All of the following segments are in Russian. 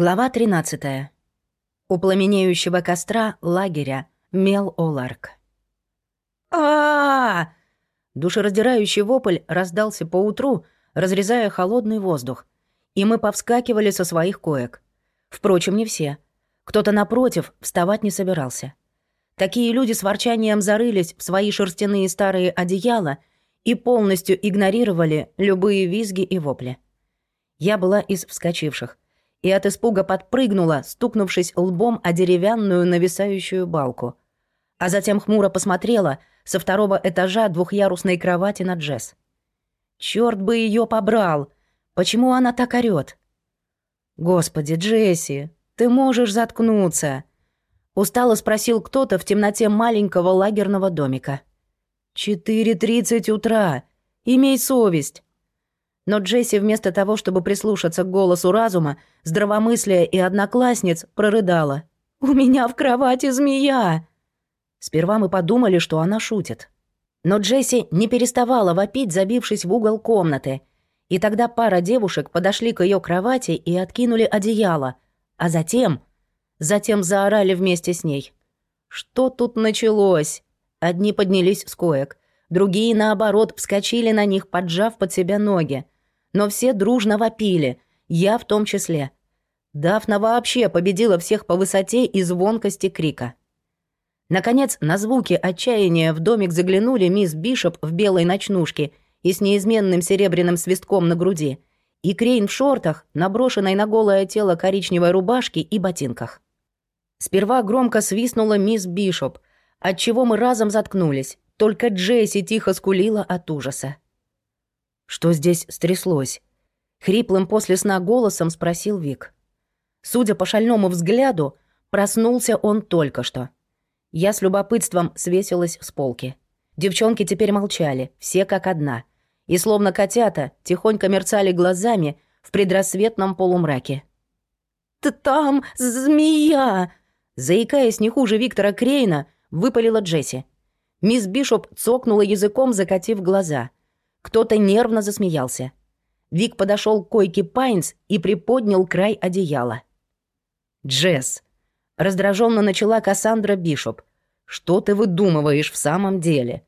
Глава 13. У пламенеющего костра лагеря мел Оларк. а Душераздирающий вопль раздался поутру, разрезая холодный воздух, и мы повскакивали со своих коек. Впрочем, не все. Кто-то напротив вставать не собирался. Такие люди с ворчанием зарылись в свои шерстяные старые одеяла и полностью игнорировали любые визги и вопли. Я была из вскочивших — и от испуга подпрыгнула, стукнувшись лбом о деревянную нависающую балку. А затем хмуро посмотрела со второго этажа двухъярусной кровати на Джесс. Черт бы ее побрал! Почему она так орёт? «Господи, Джесси, ты можешь заткнуться!» Устало спросил кто-то в темноте маленького лагерного домика. «Четыре тридцать утра! Имей совесть!» Но Джесси вместо того, чтобы прислушаться к голосу разума, здравомыслия и одноклассниц, прорыдала. «У меня в кровати змея!» Сперва мы подумали, что она шутит. Но Джесси не переставала вопить, забившись в угол комнаты. И тогда пара девушек подошли к ее кровати и откинули одеяло, а затем... Затем заорали вместе с ней. Что тут началось? Одни поднялись с коек, другие, наоборот, вскочили на них, поджав под себя ноги но все дружно вопили, я в том числе. Дафна вообще победила всех по высоте и звонкости крика. Наконец, на звуки отчаяния в домик заглянули мисс Бишоп в белой ночнушке и с неизменным серебряным свистком на груди, и Крейн в шортах, наброшенной на голое тело коричневой рубашке и ботинках. Сперва громко свистнула мисс Бишоп, отчего мы разом заткнулись, только Джесси тихо скулила от ужаса. Что здесь стряслось? Хриплым после сна голосом спросил Вик. Судя по шальному взгляду, проснулся он только что. Я с любопытством свесилась с полки. Девчонки теперь молчали, все как одна. И словно котята, тихонько мерцали глазами в предрассветном полумраке. «Ты там змея!» Заикаясь не хуже Виктора Крейна, выпалила Джесси. Мисс Бишоп цокнула языком, закатив глаза — кто-то нервно засмеялся. Вик подошел к койке Пайнс и приподнял край одеяла. «Джесс!» — раздраженно начала Кассандра Бишоп. «Что ты выдумываешь в самом деле?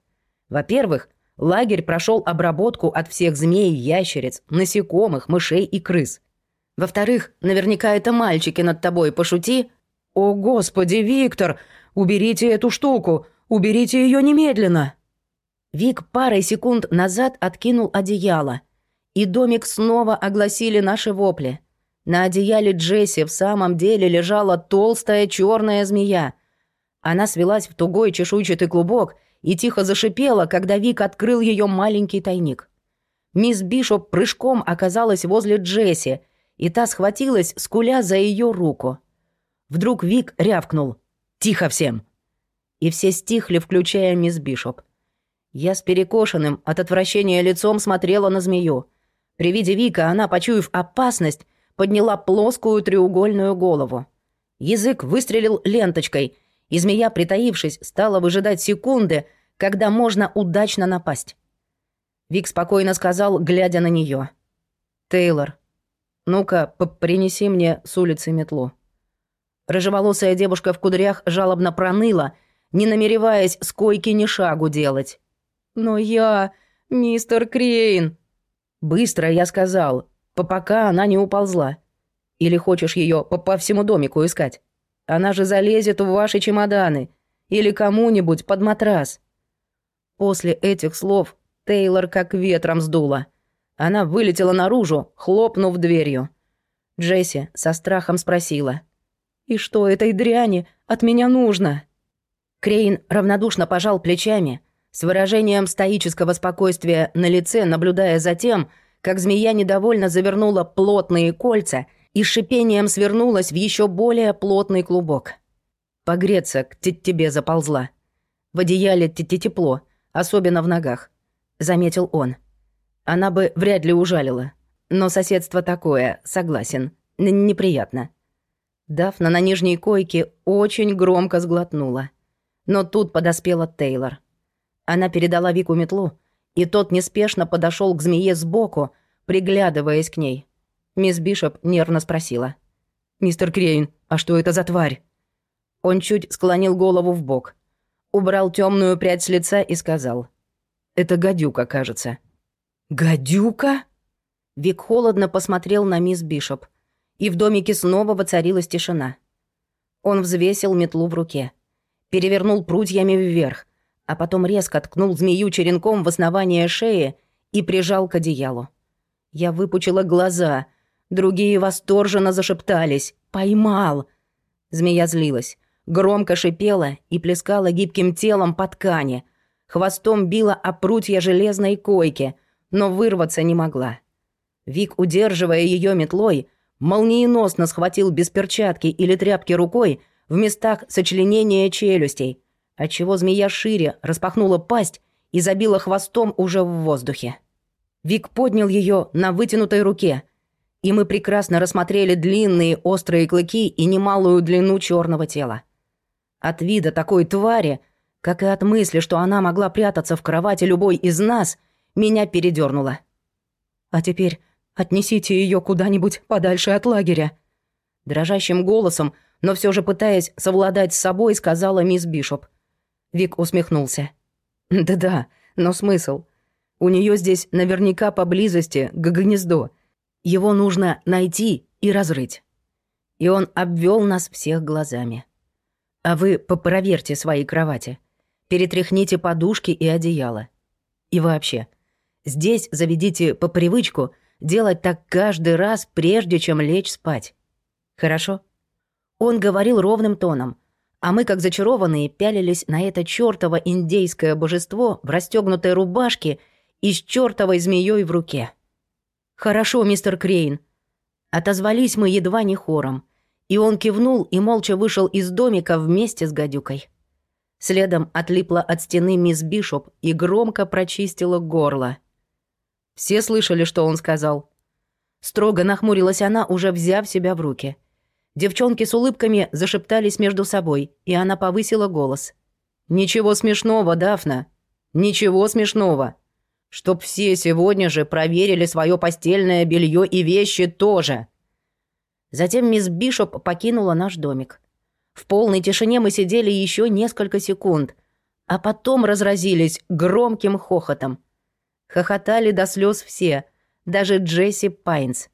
Во-первых, лагерь прошел обработку от всех змей, ящериц, насекомых, мышей и крыс. Во-вторых, наверняка это мальчики над тобой пошути. О, господи, Виктор, уберите эту штуку, уберите ее немедленно!» Вик парой секунд назад откинул одеяло, и домик снова огласили наши вопли. На одеяле Джесси в самом деле лежала толстая черная змея. Она свелась в тугой чешуйчатый клубок и тихо зашипела, когда Вик открыл ее маленький тайник. Мисс Бишоп прыжком оказалась возле Джесси, и та схватилась, скуля за ее руку. Вдруг Вик рявкнул «Тихо всем!» И все стихли, включая мисс Бишоп. Я с перекошенным от отвращения лицом смотрела на змею. При виде Вика она, почуяв опасность, подняла плоскую треугольную голову. Язык выстрелил ленточкой, и змея, притаившись, стала выжидать секунды, когда можно удачно напасть. Вик спокойно сказал, глядя на нее: «Тейлор, ну-ка, принеси мне с улицы метлу». Рыжеволосая девушка в кудрях жалобно проныла, не намереваясь с койки ни шагу делать. «Но я... мистер Крейн...» «Быстро, я сказал, по пока она не уползла. Или хочешь ее по, по всему домику искать? Она же залезет в ваши чемоданы. Или кому-нибудь под матрас». После этих слов Тейлор как ветром сдуло. Она вылетела наружу, хлопнув дверью. Джесси со страхом спросила. «И что этой дряни от меня нужно?» Крейн равнодушно пожал плечами, с выражением стоического спокойствия на лице, наблюдая за тем, как змея недовольно завернула плотные кольца и шипением свернулась в еще более плотный клубок. «Погреться к тебе заползла. В одеяле тепло, особенно в ногах», — заметил он. «Она бы вряд ли ужалила. Но соседство такое, согласен, Н неприятно». Дафна на нижней койке очень громко сглотнула. Но тут подоспела Тейлор. Она передала Вику метлу, и тот неспешно подошел к змее сбоку, приглядываясь к ней. Мисс Бишоп нервно спросила. «Мистер Крейн, а что это за тварь?» Он чуть склонил голову в бок, убрал темную прядь с лица и сказал. «Это гадюка, кажется». «Гадюка?» Вик холодно посмотрел на мисс Бишоп, и в домике снова воцарилась тишина. Он взвесил метлу в руке, перевернул прутьями вверх, а потом резко ткнул змею черенком в основание шеи и прижал к одеялу. Я выпучила глаза, другие восторженно зашептались. «Поймал!» Змея злилась, громко шипела и плескала гибким телом по ткани, хвостом била о прутья железной койки, но вырваться не могла. Вик, удерживая ее метлой, молниеносно схватил без перчатки или тряпки рукой в местах сочленения челюстей, отчего змея шире распахнула пасть и забила хвостом уже в воздухе. Вик поднял ее на вытянутой руке, и мы прекрасно рассмотрели длинные острые клыки и немалую длину черного тела. От вида такой твари, как и от мысли, что она могла прятаться в кровати любой из нас, меня передернуло. А теперь отнесите ее куда-нибудь подальше от лагеря. Дрожащим голосом, но все же пытаясь совладать с собой, сказала мисс Бишоп. Вик усмехнулся. «Да-да, но смысл? У нее здесь наверняка поблизости гнездо. Его нужно найти и разрыть». И он обвел нас всех глазами. «А вы попроверьте свои кровати. Перетряхните подушки и одеяло. И вообще, здесь заведите по привычку делать так каждый раз, прежде чем лечь спать. Хорошо?» Он говорил ровным тоном, а мы, как зачарованные, пялились на это чёртово индейское божество в расстёгнутой рубашке и с чёртовой змеёй в руке. «Хорошо, мистер Крейн». Отозвались мы едва не хором, и он кивнул и молча вышел из домика вместе с гадюкой. Следом отлипла от стены мисс Бишоп и громко прочистила горло. Все слышали, что он сказал. Строго нахмурилась она, уже взяв себя в руки – Девчонки с улыбками зашептались между собой, и она повысила голос. «Ничего смешного, Дафна. Ничего смешного. Чтоб все сегодня же проверили свое постельное белье и вещи тоже». Затем мисс Бишоп покинула наш домик. В полной тишине мы сидели еще несколько секунд, а потом разразились громким хохотом. Хохотали до слез все, даже Джесси Пайнс.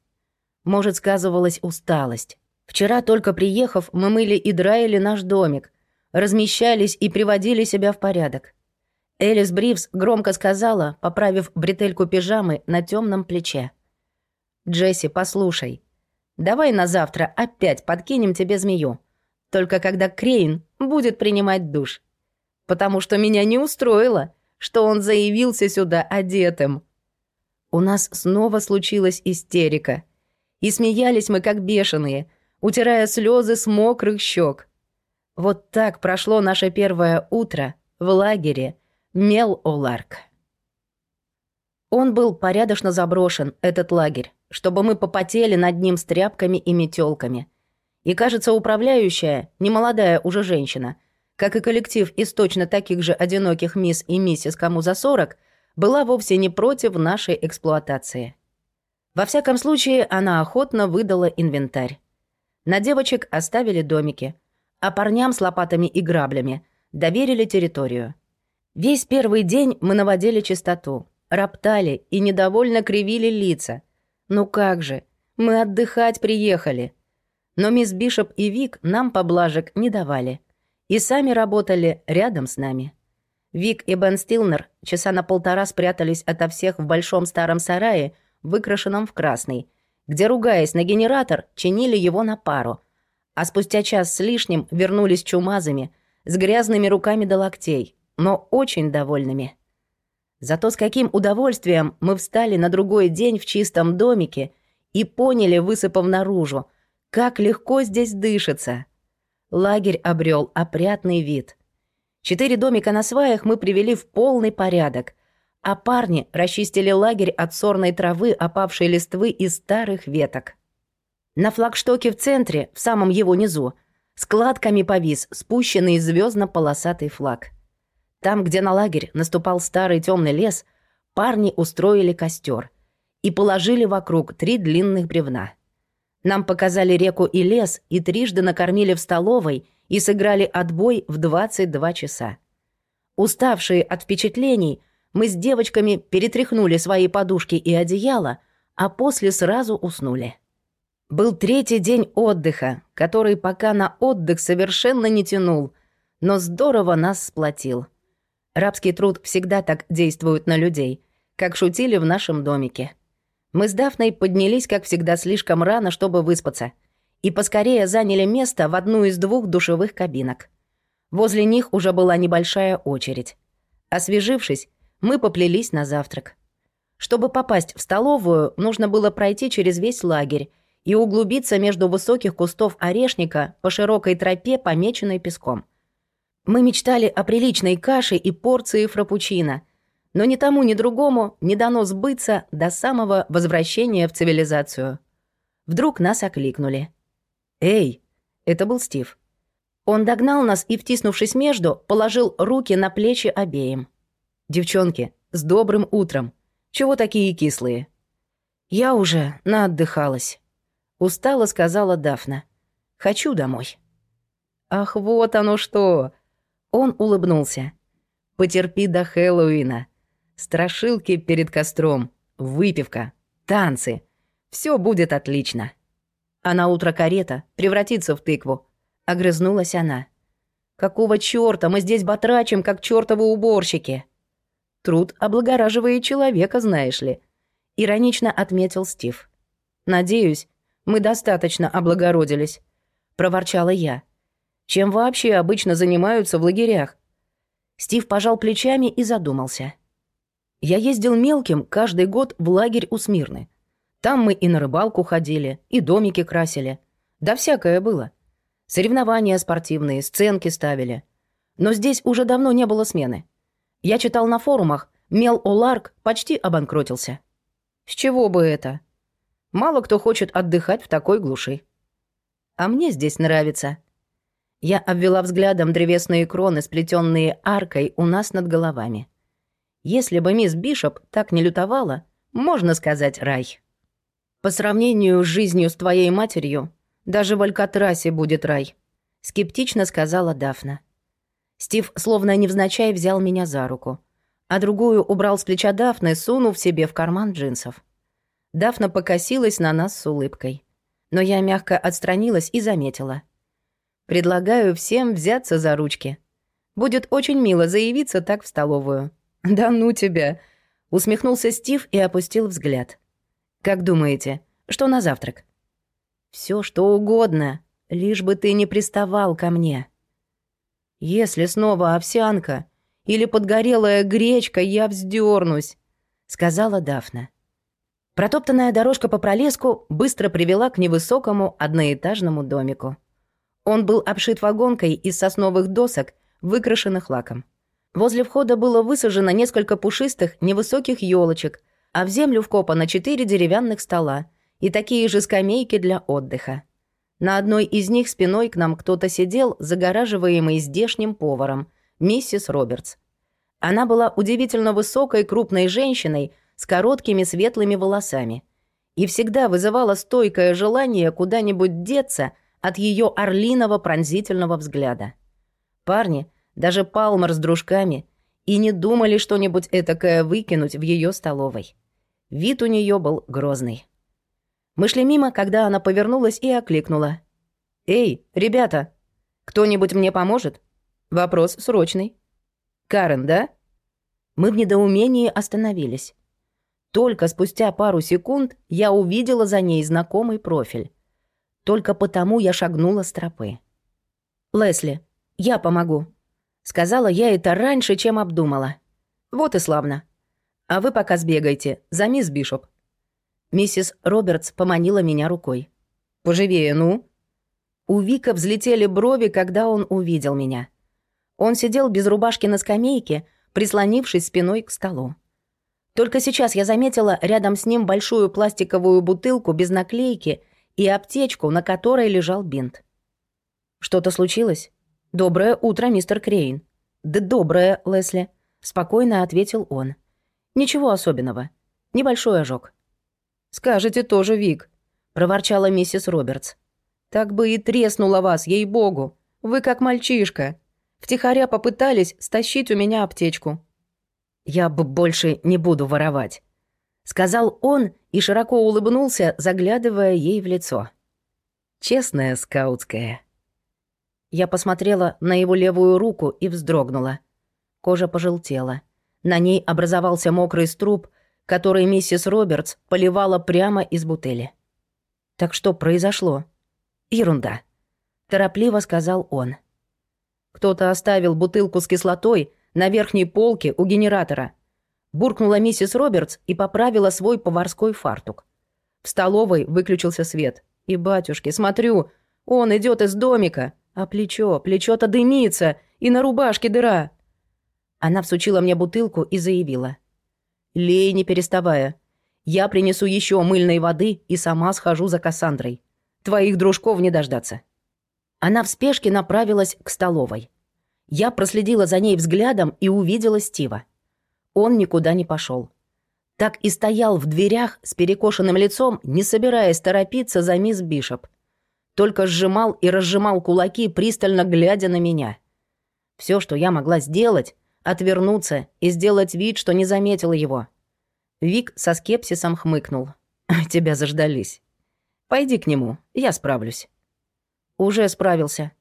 Может, сказывалась усталость. Вчера только приехав, мы мыли и драили наш домик, размещались и приводили себя в порядок. Элис Бривс громко сказала, поправив бретельку пижамы на темном плече. «Джесси, послушай, давай на завтра опять подкинем тебе змею. Только когда Крейн будет принимать душ. Потому что меня не устроило, что он заявился сюда одетым». У нас снова случилась истерика. И смеялись мы как бешеные – утирая слезы с мокрых щек. Вот так прошло наше первое утро в лагере Мел-Оларк. Он был порядочно заброшен, этот лагерь, чтобы мы попотели над ним с тряпками и метелками. И, кажется, управляющая, немолодая уже женщина, как и коллектив из точно таких же одиноких мисс и миссис кому за сорок, была вовсе не против нашей эксплуатации. Во всяком случае, она охотно выдала инвентарь. На девочек оставили домики, а парням с лопатами и граблями доверили территорию. Весь первый день мы наводили чистоту, роптали и недовольно кривили лица. Ну как же, мы отдыхать приехали. Но мисс Бишоп и Вик нам поблажек не давали. И сами работали рядом с нами. Вик и Бен Стилнер часа на полтора спрятались ото всех в большом старом сарае, выкрашенном в красный, где, ругаясь на генератор, чинили его на пару, а спустя час с лишним вернулись чумазами, с грязными руками до локтей, но очень довольными. Зато с каким удовольствием мы встали на другой день в чистом домике и поняли, высыпав наружу, как легко здесь дышится. Лагерь обрел опрятный вид. Четыре домика на сваях мы привели в полный порядок, а парни расчистили лагерь от сорной травы, опавшей листвы и старых веток. На флагштоке в центре, в самом его низу, складками повис спущенный звездно полосатый флаг. Там, где на лагерь наступал старый темный лес, парни устроили костер и положили вокруг три длинных бревна. Нам показали реку и лес, и трижды накормили в столовой и сыграли отбой в 22 часа. Уставшие от впечатлений, мы с девочками перетряхнули свои подушки и одеяло, а после сразу уснули. Был третий день отдыха, который пока на отдых совершенно не тянул, но здорово нас сплотил. Рабский труд всегда так действует на людей, как шутили в нашем домике. Мы с Дафной поднялись, как всегда, слишком рано, чтобы выспаться, и поскорее заняли место в одну из двух душевых кабинок. Возле них уже была небольшая очередь. Освежившись, мы поплелись на завтрак. Чтобы попасть в столовую, нужно было пройти через весь лагерь и углубиться между высоких кустов орешника по широкой тропе, помеченной песком. Мы мечтали о приличной каше и порции фрапучино, но ни тому, ни другому не дано сбыться до самого возвращения в цивилизацию. Вдруг нас окликнули. «Эй!» — это был Стив. Он догнал нас и, втиснувшись между, положил руки на плечи обеим. «Девчонки, с добрым утром! Чего такие кислые?» «Я уже наотдыхалась». Устало сказала Дафна. «Хочу домой». «Ах, вот оно что!» Он улыбнулся. «Потерпи до Хэллоуина. Страшилки перед костром, выпивка, танцы. Все будет отлично». А на утро карета превратится в тыкву. Огрызнулась она. «Какого чёрта мы здесь батрачим, как чёртовы уборщики?» «Труд облагораживает человека, знаешь ли», — иронично отметил Стив. «Надеюсь, мы достаточно облагородились», — проворчала я. «Чем вообще обычно занимаются в лагерях?» Стив пожал плечами и задумался. «Я ездил мелким каждый год в лагерь у Смирны. Там мы и на рыбалку ходили, и домики красили. Да всякое было. Соревнования спортивные, сценки ставили. Но здесь уже давно не было смены. Я читал на форумах, Мел Оларк почти обанкротился. С чего бы это? Мало кто хочет отдыхать в такой глуши. А мне здесь нравится. Я обвела взглядом древесные кроны, сплетенные аркой у нас над головами. Если бы мисс Бишоп так не лютовала, можно сказать рай. По сравнению с жизнью с твоей матерью, даже в Алькатрасе будет рай, скептично сказала Дафна. Стив словно невзначай взял меня за руку, а другую убрал с плеча Дафны, сунув себе в карман джинсов. Дафна покосилась на нас с улыбкой. Но я мягко отстранилась и заметила. «Предлагаю всем взяться за ручки. Будет очень мило заявиться так в столовую». «Да ну тебя!» — усмехнулся Стив и опустил взгляд. «Как думаете, что на завтрак?» Все что угодно, лишь бы ты не приставал ко мне». «Если снова овсянка или подгорелая гречка, я вздернусь», — сказала Дафна. Протоптанная дорожка по пролеску быстро привела к невысокому одноэтажному домику. Он был обшит вагонкой из сосновых досок, выкрашенных лаком. Возле входа было высажено несколько пушистых, невысоких елочек, а в землю вкопано четыре деревянных стола и такие же скамейки для отдыха. На одной из них спиной к нам кто-то сидел, загораживаемый здешним поваром, миссис Робертс. Она была удивительно высокой крупной женщиной с короткими светлыми волосами и всегда вызывала стойкое желание куда-нибудь деться от ее орлиного пронзительного взгляда. Парни, даже Палмер с дружками, и не думали что-нибудь этакое выкинуть в ее столовой. Вид у нее был грозный. Мы шли мимо, когда она повернулась и окликнула. «Эй, ребята, кто-нибудь мне поможет? Вопрос срочный». «Карен, да?» Мы в недоумении остановились. Только спустя пару секунд я увидела за ней знакомый профиль. Только потому я шагнула с тропы. «Лесли, я помогу», — сказала я это раньше, чем обдумала. «Вот и славно. А вы пока сбегайте за мисс Бишоп». Миссис Робертс поманила меня рукой. «Поживее, ну?» У Вика взлетели брови, когда он увидел меня. Он сидел без рубашки на скамейке, прислонившись спиной к столу. Только сейчас я заметила рядом с ним большую пластиковую бутылку без наклейки и аптечку, на которой лежал бинт. «Что-то случилось?» «Доброе утро, мистер Крейн». «Да доброе, Лесли», — спокойно ответил он. «Ничего особенного. Небольшой ожог». «Скажете тоже, Вик», — проворчала миссис Робертс. «Так бы и треснула вас, ей-богу! Вы как мальчишка! Втихаря попытались стащить у меня аптечку». «Я бы больше не буду воровать», — сказал он и широко улыбнулся, заглядывая ей в лицо. «Честная скаутская». Я посмотрела на его левую руку и вздрогнула. Кожа пожелтела. На ней образовался мокрый струп, который миссис Робертс поливала прямо из бутыли. «Так что произошло?» «Ерунда», — торопливо сказал он. «Кто-то оставил бутылку с кислотой на верхней полке у генератора», буркнула миссис Робертс и поправила свой поварской фартук. В столовой выключился свет. И, батюшки, смотрю, он идет из домика, а плечо, плечо-то дымится, и на рубашке дыра. Она всучила мне бутылку и заявила. «Лей, не переставая. Я принесу еще мыльной воды и сама схожу за Кассандрой. Твоих дружков не дождаться». Она в спешке направилась к столовой. Я проследила за ней взглядом и увидела Стива. Он никуда не пошел. Так и стоял в дверях с перекошенным лицом, не собираясь торопиться за мисс Бишоп. Только сжимал и разжимал кулаки, пристально глядя на меня. Все, что я могла сделать, отвернуться и сделать вид, что не заметила его. Вик со скепсисом хмыкнул. «Тебя заждались. Пойди к нему, я справлюсь». «Уже справился».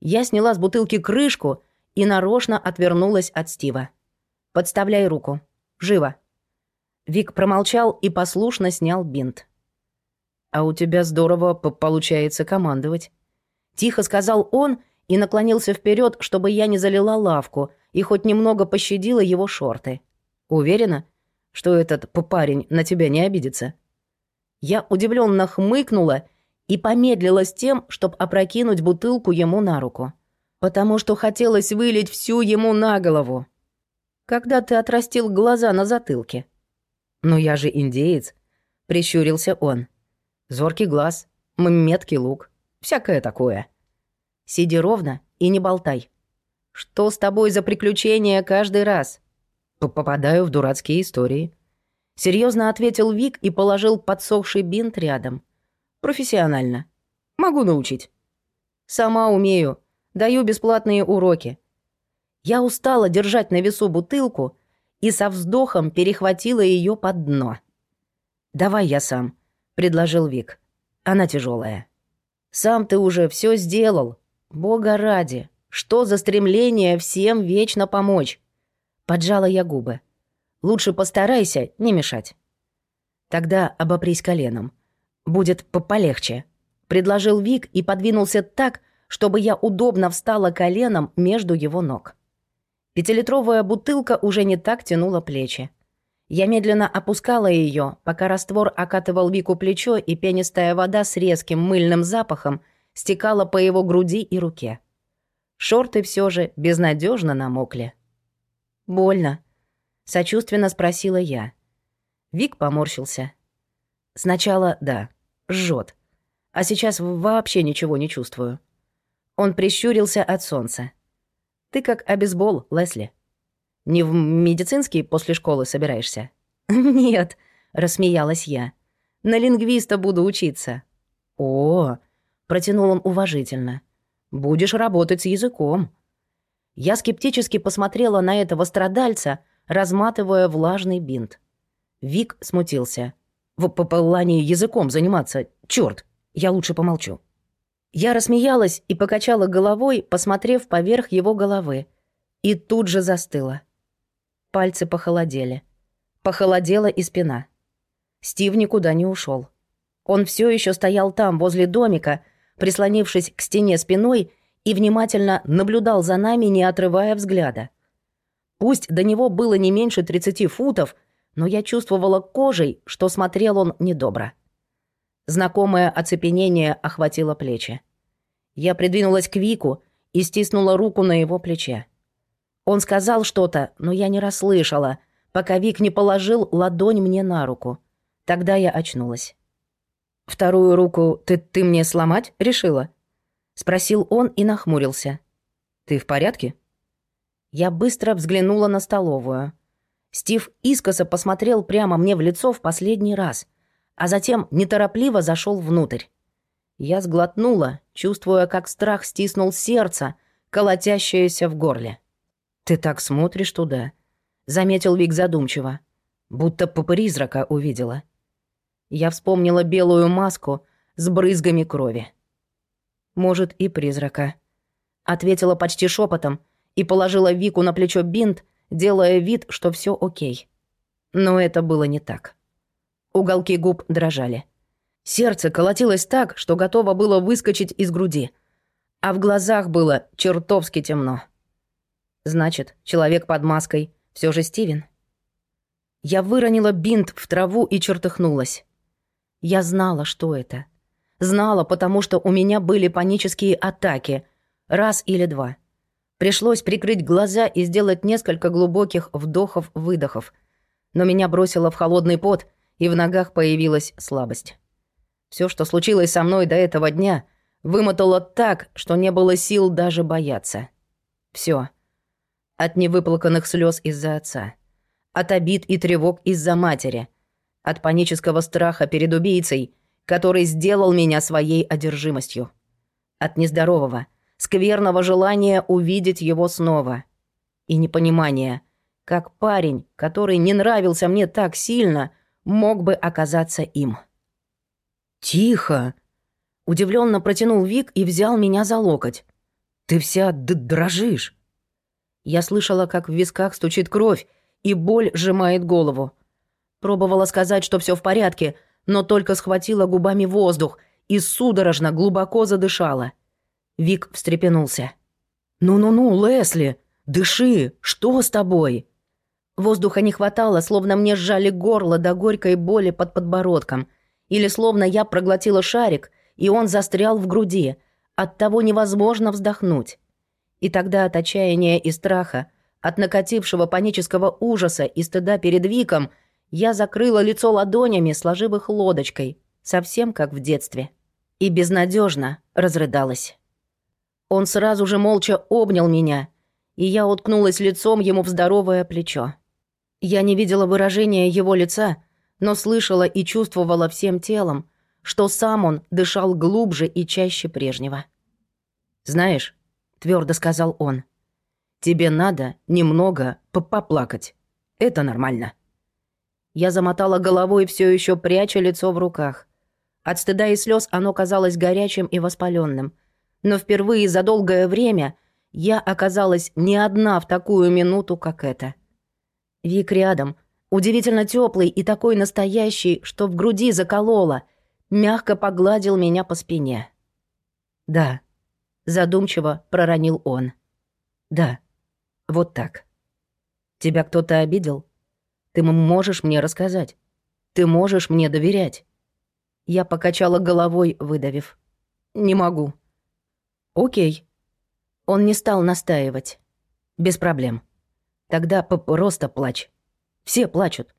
Я сняла с бутылки крышку и нарочно отвернулась от Стива. «Подставляй руку. Живо». Вик промолчал и послушно снял бинт. «А у тебя здорово получается командовать». Тихо сказал он и наклонился вперед, чтобы я не залила лавку и хоть немного пощадила его шорты. Уверена, что этот парень на тебя не обидится? Я удивленно хмыкнула и помедлила с тем, чтобы опрокинуть бутылку ему на руку. Потому что хотелось вылить всю ему на голову. Когда ты отрастил глаза на затылке? «Ну я же индеец», — прищурился он. «Зоркий глаз, меткий лук, всякое такое». Сиди ровно и не болтай. Что с тобой за приключения каждый раз? Попадаю в дурацкие истории. Серьезно ответил Вик и положил подсохший бинт рядом. Профессионально. Могу научить. Сама умею. Даю бесплатные уроки. Я устала держать на весу бутылку и со вздохом перехватила ее под дно. «Давай я сам», — предложил Вик. «Она тяжелая. «Сам ты уже все сделал», Бога ради, что за стремление всем вечно помочь? Поджала я губы. Лучше постарайся не мешать. Тогда обопрись коленом. Будет полегче. Предложил Вик и подвинулся так, чтобы я удобно встала коленом между его ног. Пятилитровая бутылка уже не так тянула плечи. Я медленно опускала ее, пока раствор окатывал Вику плечо, и пенистая вода с резким мыльным запахом стекала по его груди и руке. Шорты все же безнадежно намокли. «Больно?» — сочувственно спросила я. Вик поморщился. «Сначала да, жжет, а сейчас вообще ничего не чувствую». Он прищурился от солнца. «Ты как обезбол, Лесли. Не в медицинский после школы собираешься?» «Нет», — рассмеялась я. «На лингвиста буду учиться». «О, Протянул он уважительно. «Будешь работать с языком». Я скептически посмотрела на этого страдальца, разматывая влажный бинт. Вик смутился. «В плане языком заниматься? Чёрт! Я лучше помолчу». Я рассмеялась и покачала головой, посмотрев поверх его головы. И тут же застыла. Пальцы похолодели. Похолодела и спина. Стив никуда не ушел. Он все еще стоял там, возле домика, прислонившись к стене спиной, и внимательно наблюдал за нами, не отрывая взгляда. Пусть до него было не меньше 30 футов, но я чувствовала кожей, что смотрел он недобро. Знакомое оцепенение охватило плечи. Я придвинулась к Вику и стиснула руку на его плече. Он сказал что-то, но я не расслышала, пока Вик не положил ладонь мне на руку. Тогда я очнулась. «Вторую руку ты, ты мне сломать решила?» Спросил он и нахмурился. «Ты в порядке?» Я быстро взглянула на столовую. Стив искоса посмотрел прямо мне в лицо в последний раз, а затем неторопливо зашел внутрь. Я сглотнула, чувствуя, как страх стиснул сердце, колотящееся в горле. «Ты так смотришь туда», — заметил Вик задумчиво, будто по призрака увидела. Я вспомнила белую маску с брызгами крови. «Может, и призрака», — ответила почти шепотом и положила Вику на плечо бинт, делая вид, что все окей. Но это было не так. Уголки губ дрожали. Сердце колотилось так, что готово было выскочить из груди. А в глазах было чертовски темно. Значит, человек под маской все же Стивен. Я выронила бинт в траву и чертыхнулась. Я знала, что это. Знала, потому что у меня были панические атаки. Раз или два. Пришлось прикрыть глаза и сделать несколько глубоких вдохов-выдохов. Но меня бросило в холодный пот, и в ногах появилась слабость. Все, что случилось со мной до этого дня, вымотало так, что не было сил даже бояться. Все. От невыплаканных слез из-за отца. От обид и тревог из-за матери. От панического страха перед убийцей, который сделал меня своей одержимостью. От нездорового, скверного желания увидеть его снова. И непонимания, как парень, который не нравился мне так сильно, мог бы оказаться им. «Тихо!» Удивленно протянул Вик и взял меня за локоть. «Ты вся дрожишь!» Я слышала, как в висках стучит кровь, и боль сжимает голову. Пробовала сказать, что все в порядке, но только схватила губами воздух и судорожно глубоко задышала. Вик встрепенулся. «Ну-ну-ну, Лесли, дыши, что с тобой?» Воздуха не хватало, словно мне сжали горло до горькой боли под подбородком – или словно я проглотила шарик, и он застрял в груди. Оттого невозможно вздохнуть. И тогда от отчаяния и страха, от накатившего панического ужаса и стыда перед Виком, я закрыла лицо ладонями, сложив их лодочкой, совсем как в детстве. И безнадежно разрыдалась. Он сразу же молча обнял меня, и я уткнулась лицом ему в здоровое плечо. Я не видела выражения его лица, но слышала и чувствовала всем телом, что сам он дышал глубже и чаще прежнего. «Знаешь», — твердо сказал он, — «тебе надо немного поплакать. Это нормально». Я замотала головой, все еще пряча лицо в руках. От стыда и слез оно казалось горячим и воспаленным. Но впервые за долгое время я оказалась не одна в такую минуту, как эта. Вик рядом — Удивительно теплый и такой настоящий, что в груди закололо, мягко погладил меня по спине. «Да», — задумчиво проронил он. «Да, вот так. Тебя кто-то обидел? Ты можешь мне рассказать. Ты можешь мне доверять». Я покачала головой, выдавив. «Не могу». «Окей». Он не стал настаивать. «Без проблем. Тогда просто плачь. Все плачут.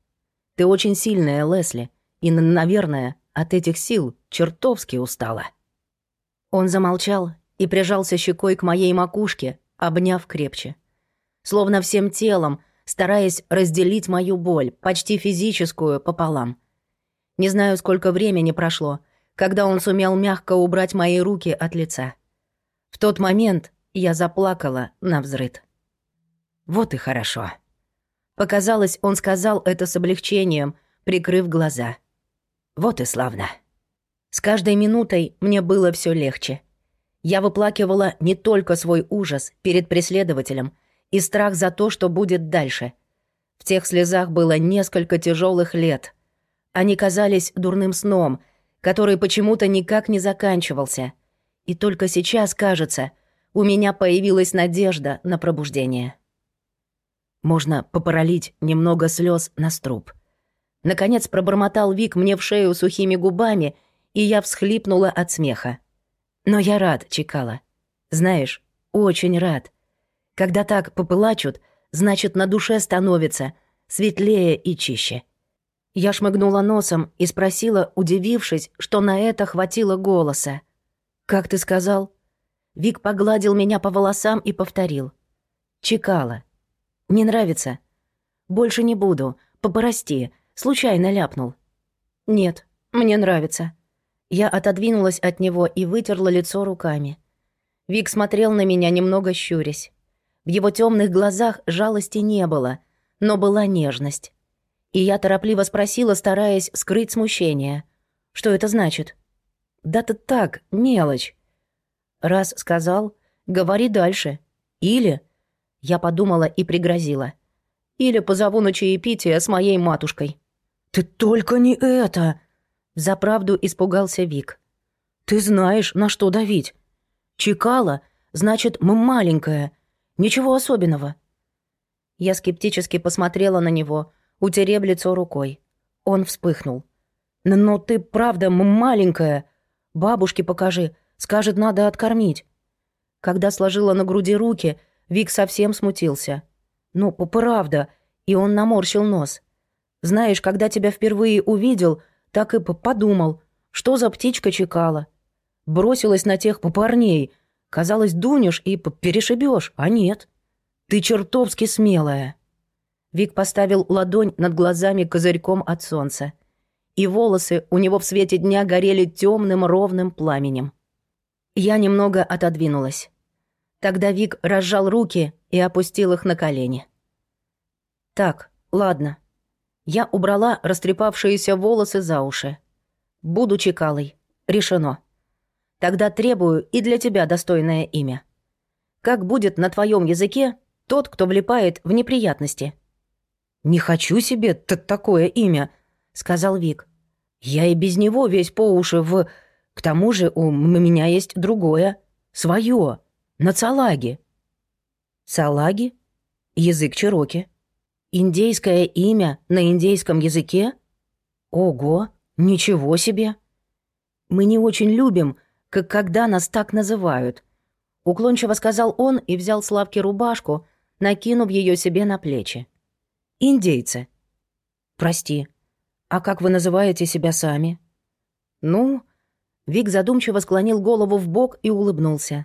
Ты очень сильная, Лесли, и, наверное, от этих сил чертовски устала». Он замолчал и прижался щекой к моей макушке, обняв крепче. Словно всем телом, стараясь разделить мою боль, почти физическую, пополам. Не знаю, сколько времени прошло, когда он сумел мягко убрать мои руки от лица. В тот момент я заплакала на взрыд. Вот и хорошо. Показалось, он сказал это с облегчением, прикрыв глаза. Вот и славно. С каждой минутой мне было все легче. Я выплакивала не только свой ужас перед преследователем и страх за то, что будет дальше. В тех слезах было несколько тяжелых лет. Они казались дурным сном, который почему-то никак не заканчивался. И только сейчас, кажется, у меня появилась надежда на пробуждение. Можно попаролить немного слез на струп. Наконец пробормотал Вик мне в шею сухими губами, и я всхлипнула от смеха. Но я рад, Чекала. Знаешь, очень рад. Когда так поплачут, значит, на душе становится светлее и чище. Я шмыгнула носом и спросила, удивившись, что на это хватило голоса. «Как ты сказал?» Вик погладил меня по волосам и повторил. «Чекала». Не нравится? Больше не буду. Попрости. Случайно ляпнул. Нет, Мне нравится». Я отодвинулась от него и вытерла лицо руками. Вик смотрел на меня, немного щурясь. В его темных глазах жалости не было, но была нежность. И я торопливо спросила, стараясь скрыть смущение. «Что это значит?» «Да-то так, мелочь». Раз сказал, говори дальше. Или... Я подумала и пригрозила. Или позову на чаепитие с моей матушкой. «Ты только не это!» Заправду испугался Вик. «Ты знаешь, на что давить. Чекала, значит, мы маленькая. Ничего особенного». Я скептически посмотрела на него, утерев лицо рукой. Он вспыхнул. «Но ты правда маленькая. Бабушке покажи, скажет, надо откормить». Когда сложила на груди руки, Вик совсем смутился. «Ну, правда», и он наморщил нос. «Знаешь, когда тебя впервые увидел, так и подумал, что за птичка чекала. Бросилась на тех парней. Казалось, дунешь и перешибешь, а нет. Ты чертовски смелая». Вик поставил ладонь над глазами козырьком от солнца. И волосы у него в свете дня горели темным ровным пламенем. Я немного отодвинулась. Тогда Вик разжал руки и опустил их на колени. «Так, ладно. Я убрала растрепавшиеся волосы за уши. Буду чекалой. Решено. Тогда требую и для тебя достойное имя. Как будет на твоем языке тот, кто влипает в неприятности?» «Не хочу себе такое имя», — сказал Вик. «Я и без него весь по уши в... К тому же у меня есть другое. свое, На Цалаге». «Цалаги? Язык Чироки. Индейское имя на индейском языке? Ого, ничего себе. Мы не очень любим, как когда нас так называют. Уклончиво сказал он и взял с рубашку, накинув ее себе на плечи. Индейцы. Прости, а как вы называете себя сами? Ну, Вик задумчиво склонил голову в бок и улыбнулся.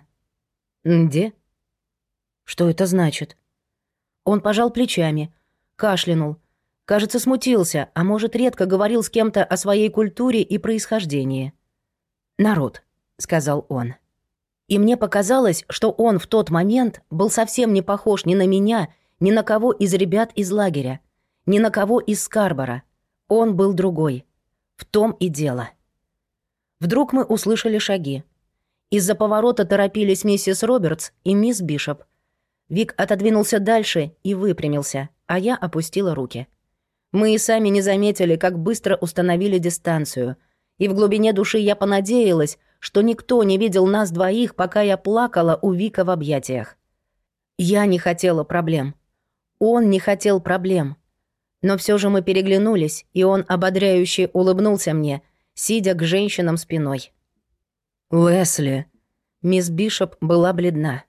«Где?» «Что это значит?» Он пожал плечами, Кашлянул. Кажется, смутился, а может, редко говорил с кем-то о своей культуре и происхождении. «Народ», — сказал он. И мне показалось, что он в тот момент был совсем не похож ни на меня, ни на кого из ребят из лагеря, ни на кого из Скарбора. Он был другой. В том и дело. Вдруг мы услышали шаги. Из-за поворота торопились миссис Робертс и мисс Бишоп. Вик отодвинулся дальше и выпрямился а я опустила руки. Мы и сами не заметили, как быстро установили дистанцию. И в глубине души я понадеялась, что никто не видел нас двоих, пока я плакала у Вика в объятиях. Я не хотела проблем. Он не хотел проблем. Но все же мы переглянулись, и он ободряюще улыбнулся мне, сидя к женщинам спиной. «Лесли!» Мисс Бишоп была бледна.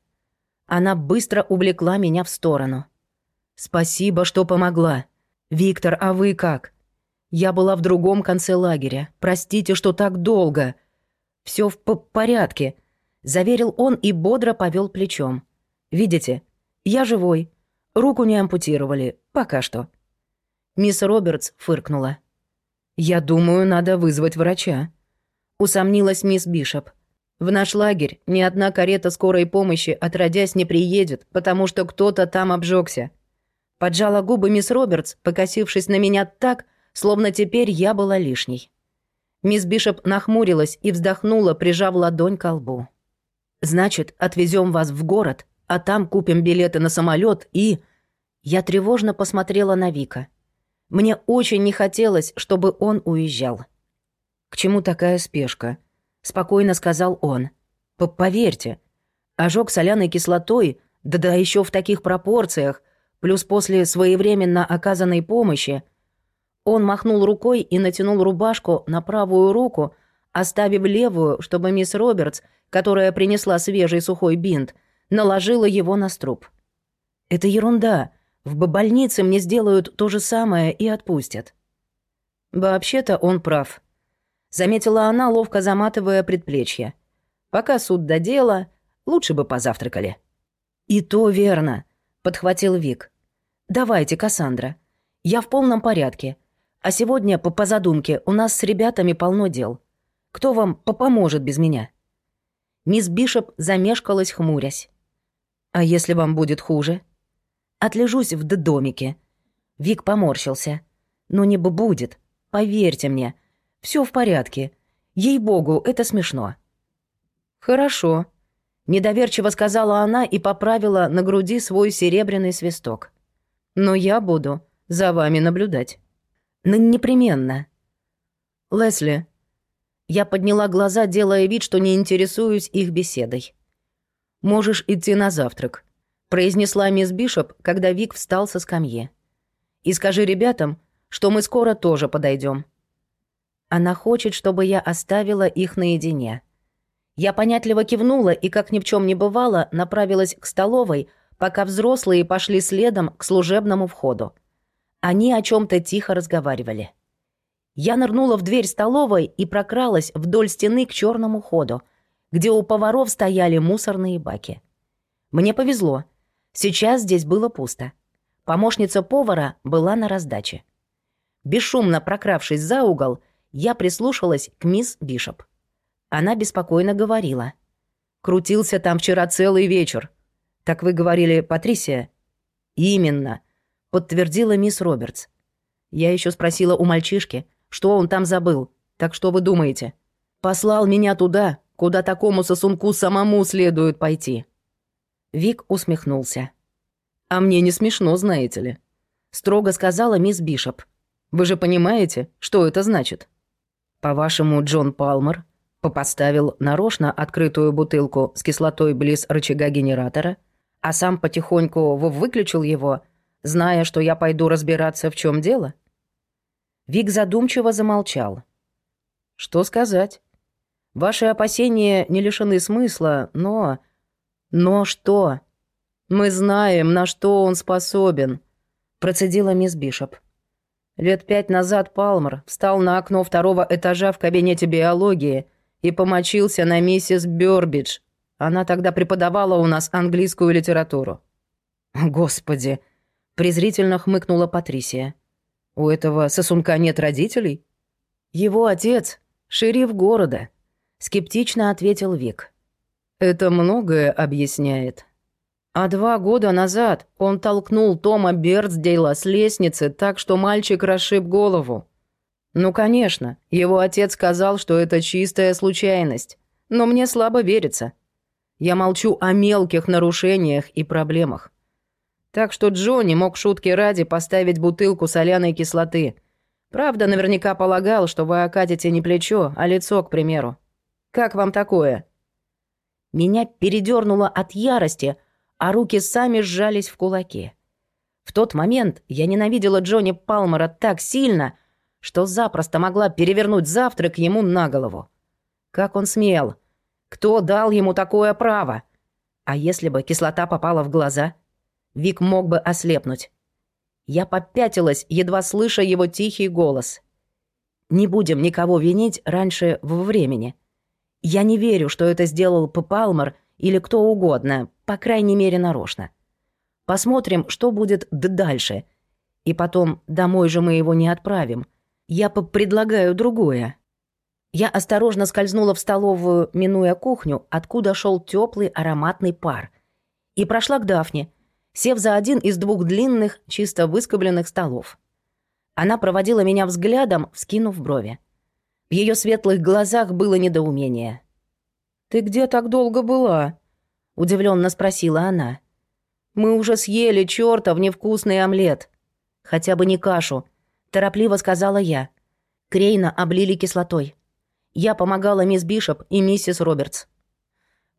Она быстро увлекла меня в сторону. «Спасибо, что помогла. Виктор, а вы как?» «Я была в другом конце лагеря. Простите, что так долго». Все в порядке», — заверил он и бодро повел плечом. «Видите, я живой. Руку не ампутировали. Пока что». Мисс Робертс фыркнула. «Я думаю, надо вызвать врача», — усомнилась мисс Бишоп. «В наш лагерь ни одна карета скорой помощи отродясь не приедет, потому что кто-то там обжегся. Поджала губы мисс Робертс, покосившись на меня так, словно теперь я была лишней. Мисс Бишоп нахмурилась и вздохнула, прижав ладонь к лбу. «Значит, отвезем вас в город, а там купим билеты на самолет и...» Я тревожно посмотрела на Вика. Мне очень не хотелось, чтобы он уезжал. «К чему такая спешка?» — спокойно сказал он. «Поверьте, ожог соляной кислотой, да-да еще в таких пропорциях, Плюс после своевременно оказанной помощи он махнул рукой и натянул рубашку на правую руку, оставив левую, чтобы мисс Робертс, которая принесла свежий сухой бинт, наложила его на струп. «Это ерунда. В больнице мне сделают то же самое и отпустят». «Вообще-то он прав», — заметила она, ловко заматывая предплечье. «Пока суд до дела, лучше бы позавтракали». «И то верно», — подхватил Вик. «Давайте, Кассандра. Я в полном порядке. А сегодня, по, по задумке, у нас с ребятами полно дел. Кто вам поможет без меня?» Мисс Бишоп замешкалась, хмурясь. «А если вам будет хуже?» «Отлежусь в домике». Вик поморщился. «Но не будет. Поверьте мне. все в порядке. Ей-богу, это смешно». «Хорошо», — недоверчиво сказала она и поправила на груди свой серебряный свисток. «Но я буду за вами наблюдать». «Ну, непременно». «Лесли». Я подняла глаза, делая вид, что не интересуюсь их беседой. «Можешь идти на завтрак», — произнесла мисс Бишоп, когда Вик встал со скамьи. «И скажи ребятам, что мы скоро тоже подойдем. Она хочет, чтобы я оставила их наедине. Я понятливо кивнула и, как ни в чем не бывало, направилась к столовой, пока взрослые пошли следом к служебному входу. Они о чем то тихо разговаривали. Я нырнула в дверь столовой и прокралась вдоль стены к черному ходу, где у поваров стояли мусорные баки. Мне повезло. Сейчас здесь было пусто. Помощница повара была на раздаче. Бесшумно прокравшись за угол, я прислушалась к мисс Бишоп. Она беспокойно говорила. «Крутился там вчера целый вечер. Так вы говорили, Патрисия?» «Именно», — подтвердила мисс Робертс. Я еще спросила у мальчишки, что он там забыл. Так что вы думаете? Послал меня туда, куда такому сосунку самому следует пойти. Вик усмехнулся. «А мне не смешно, знаете ли», — строго сказала мисс Бишоп. «Вы же понимаете, что это значит?» «По-вашему, Джон Палмер Попоставил нарочно открытую бутылку с кислотой близ рычага генератора, а сам потихоньку выключил его, зная, что я пойду разбираться, в чем дело. Вик задумчиво замолчал. «Что сказать? Ваши опасения не лишены смысла, но... Но что? Мы знаем, на что он способен», — процедила мисс Бишоп. Лет пять назад Палмер встал на окно второго этажа в кабинете биологии — и помочился на миссис Бёрбидж. Она тогда преподавала у нас английскую литературу». «Господи!» — презрительно хмыкнула Патрисия. «У этого сосунка нет родителей?» «Его отец — шериф города», — скептично ответил Вик. «Это многое объясняет. А два года назад он толкнул Тома Бердсдейла с лестницы так, что мальчик расшиб голову. Ну, конечно, его отец сказал, что это чистая случайность, но мне слабо верится. Я молчу о мелких нарушениях и проблемах. Так что Джонни мог шутки ради поставить бутылку соляной кислоты. Правда, наверняка полагал, что вы окатите не плечо, а лицо, к примеру. Как вам такое? Меня передернуло от ярости, а руки сами сжались в кулаки. В тот момент я ненавидела Джонни Палмера так сильно, что запросто могла перевернуть завтрак ему на голову. Как он смел? Кто дал ему такое право? А если бы кислота попала в глаза? Вик мог бы ослепнуть. Я попятилась, едва слыша его тихий голос. «Не будем никого винить раньше во времени. Я не верю, что это сделал П. Палмер или кто угодно, по крайней мере, нарочно. Посмотрим, что будет дальше. И потом, домой же мы его не отправим». Я предлагаю другое. Я осторожно скользнула в столовую, минуя кухню, откуда шел теплый ароматный пар, и прошла к Дафне, сев за один из двух длинных, чисто выскобленных столов. Она проводила меня взглядом, вскинув брови. В ее светлых глазах было недоумение. «Ты где так долго была?» — удивленно спросила она. «Мы уже съели чертов невкусный омлет. Хотя бы не кашу», торопливо сказала я. Крейна облили кислотой. Я помогала мисс Бишоп и миссис Робертс.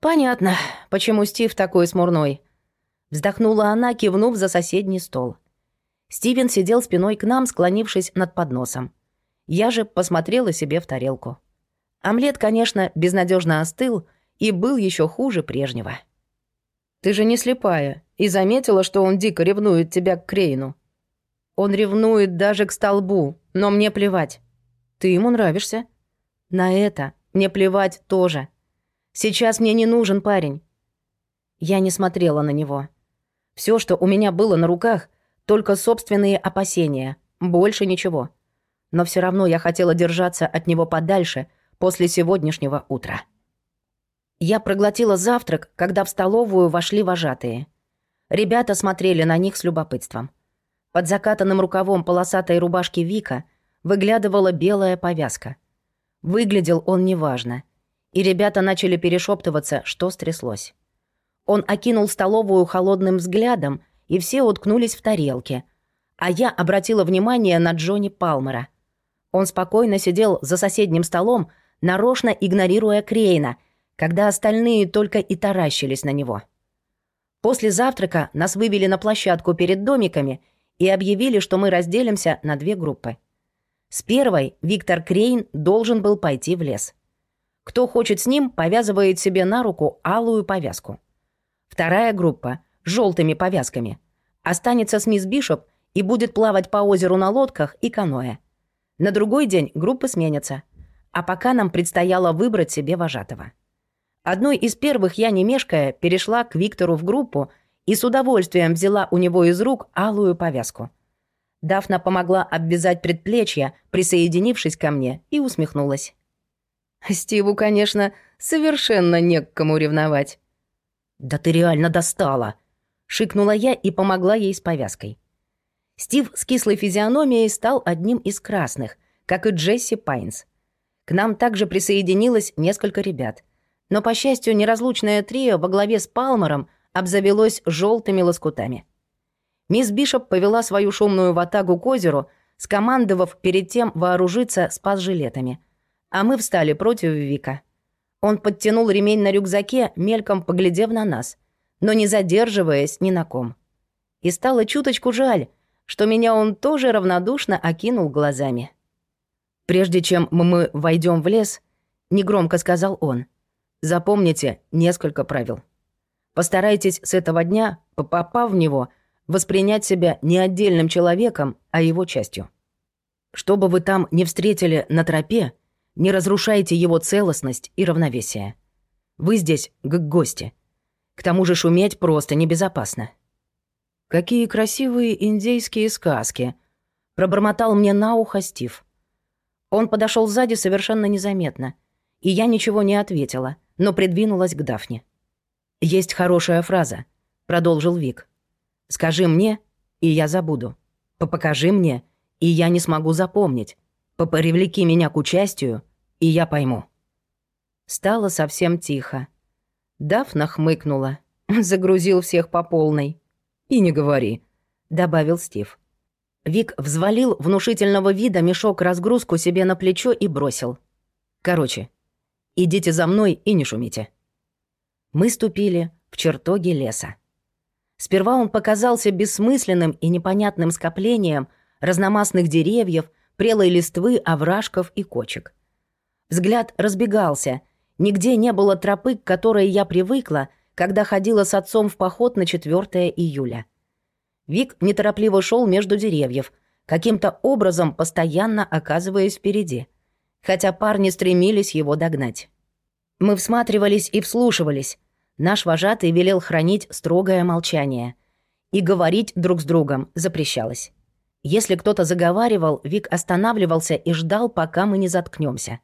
«Понятно, почему Стив такой смурной». Вздохнула она, кивнув за соседний стол. Стивен сидел спиной к нам, склонившись над подносом. Я же посмотрела себе в тарелку. Омлет, конечно, безнадежно остыл и был еще хуже прежнего. «Ты же не слепая и заметила, что он дико ревнует тебя к Крейну?» Он ревнует даже к столбу, но мне плевать. Ты ему нравишься. На это мне плевать тоже. Сейчас мне не нужен парень. Я не смотрела на него. Все, что у меня было на руках, только собственные опасения, больше ничего. но все равно я хотела держаться от него подальше после сегодняшнего утра. Я проглотила завтрак, когда в столовую вошли вожатые. Ребята смотрели на них с любопытством. Под закатанным рукавом полосатой рубашки Вика выглядывала белая повязка. Выглядел он неважно, и ребята начали перешептываться, что стряслось. Он окинул столовую холодным взглядом, и все уткнулись в тарелки, а я обратила внимание на Джонни Палмера. Он спокойно сидел за соседним столом, нарочно игнорируя Крейна, когда остальные только и таращились на него. После завтрака нас вывели на площадку перед домиками и объявили, что мы разделимся на две группы. С первой Виктор Крейн должен был пойти в лес. Кто хочет с ним, повязывает себе на руку алую повязку. Вторая группа, с желтыми повязками, останется с мисс Бишоп и будет плавать по озеру на лодках и каноэ. На другой день группы сменятся. А пока нам предстояло выбрать себе вожатого. Одной из первых я, не мешкая, перешла к Виктору в группу и с удовольствием взяла у него из рук алую повязку. Дафна помогла обвязать предплечья, присоединившись ко мне, и усмехнулась. «Стиву, конечно, совершенно не к кому ревновать». «Да ты реально достала!» — шикнула я и помогла ей с повязкой. Стив с кислой физиономией стал одним из красных, как и Джесси Пайнс. К нам также присоединилось несколько ребят. Но, по счастью, неразлучное трио во главе с Палмером обзавелось желтыми лоскутами. Мисс Бишоп повела свою шумную ватагу к озеру, скомандовав перед тем вооружиться спас-жилетами. А мы встали против Вика. Он подтянул ремень на рюкзаке, мельком поглядев на нас, но не задерживаясь ни на ком. И стало чуточку жаль, что меня он тоже равнодушно окинул глазами. «Прежде чем мы войдем в лес», — негромко сказал он, — «запомните несколько правил. Постарайтесь с этого дня, попав в него, воспринять себя не отдельным человеком, а его частью. Что бы вы там не встретили на тропе, не разрушайте его целостность и равновесие. Вы здесь как гости. К тому же шуметь просто небезопасно. «Какие красивые индейские сказки!» — пробормотал мне на ухо Стив. Он подошел сзади совершенно незаметно, и я ничего не ответила, но придвинулась к Дафне. «Есть хорошая фраза», — продолжил Вик. «Скажи мне, и я забуду. Покажи мне, и я не смогу запомнить. Попривлеки меня к участию, и я пойму». Стало совсем тихо. Дафна хмыкнула. Загрузил всех по полной. «И не говори», — добавил Стив. Вик взвалил внушительного вида мешок-разгрузку себе на плечо и бросил. «Короче, идите за мной и не шумите». Мы ступили в чертоги леса. Сперва он показался бессмысленным и непонятным скоплением разномастных деревьев, прелой листвы, овражков и кочек. Взгляд разбегался. Нигде не было тропы, к которой я привыкла — когда ходила с отцом в поход на 4 июля. Вик неторопливо шел между деревьев, каким-то образом постоянно оказываясь впереди, хотя парни стремились его догнать. Мы всматривались и вслушивались. Наш вожатый велел хранить строгое молчание. И говорить друг с другом запрещалось. Если кто-то заговаривал, Вик останавливался и ждал, пока мы не заткнемся.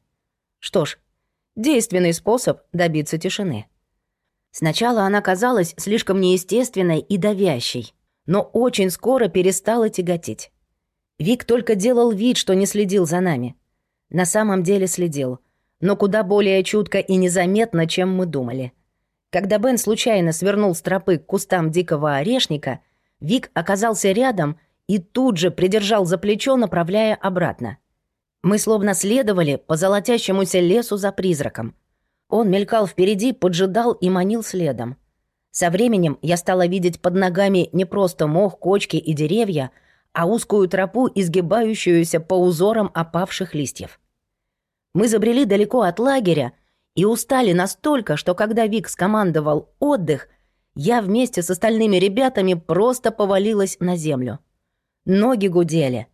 Что ж, действенный способ добиться тишины. Сначала она казалась слишком неестественной и давящей, но очень скоро перестала тяготить. Вик только делал вид, что не следил за нами. На самом деле следил, но куда более чутко и незаметно, чем мы думали. Когда Бен случайно свернул с тропы к кустам дикого орешника, Вик оказался рядом и тут же придержал за плечо, направляя обратно. Мы словно следовали по золотящемуся лесу за призраком — он мелькал впереди, поджидал и манил следом. Со временем я стала видеть под ногами не просто мох, кочки и деревья, а узкую тропу, изгибающуюся по узорам опавших листьев. Мы забрели далеко от лагеря и устали настолько, что когда Вик скомандовал «отдых», я вместе с остальными ребятами просто повалилась на землю. Ноги гудели.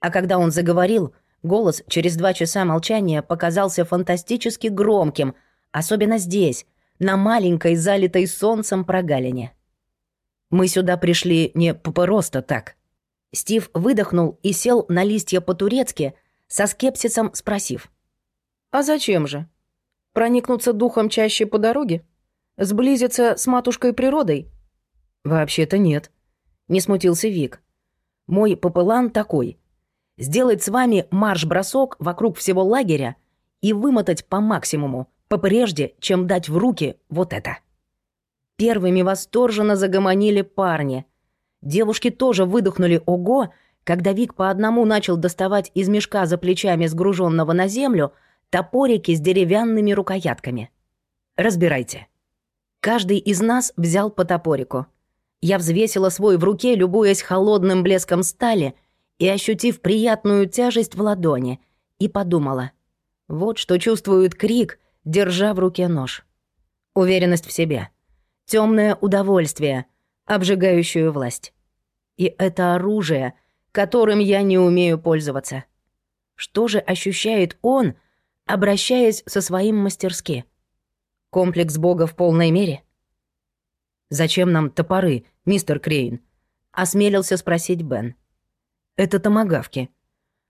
А когда он заговорил, Голос через два часа молчания показался фантастически громким, особенно здесь, на маленькой, залитой солнцем прогалине. «Мы сюда пришли не просто так». Стив выдохнул и сел на листья по-турецки, со скепсисом спросив. «А зачем же? Проникнуться духом чаще по дороге? Сблизиться с матушкой природой?» «Вообще-то нет», — не смутился Вик. «Мой попылан такой. Сделать с вами марш-бросок вокруг всего лагеря и вымотать по максимуму, попрежде, чем дать в руки вот это». Первыми восторженно загомонили парни. Девушки тоже выдохнули «Ого!», когда Вик по одному начал доставать из мешка за плечами сгруженного на землю топорики с деревянными рукоятками. «Разбирайте». Каждый из нас взял по топорику. Я взвесила свой в руке, любуясь холодным блеском стали и ощутив приятную тяжесть в ладони, и подумала. Вот что чувствует крик, держа в руке нож. Уверенность в себе. темное удовольствие, обжигающую власть. И это оружие, которым я не умею пользоваться. Что же ощущает он, обращаясь со своим мастерски? Комплекс Бога в полной мере? «Зачем нам топоры, мистер Крейн?» — осмелился спросить Бен. «Это томагавки».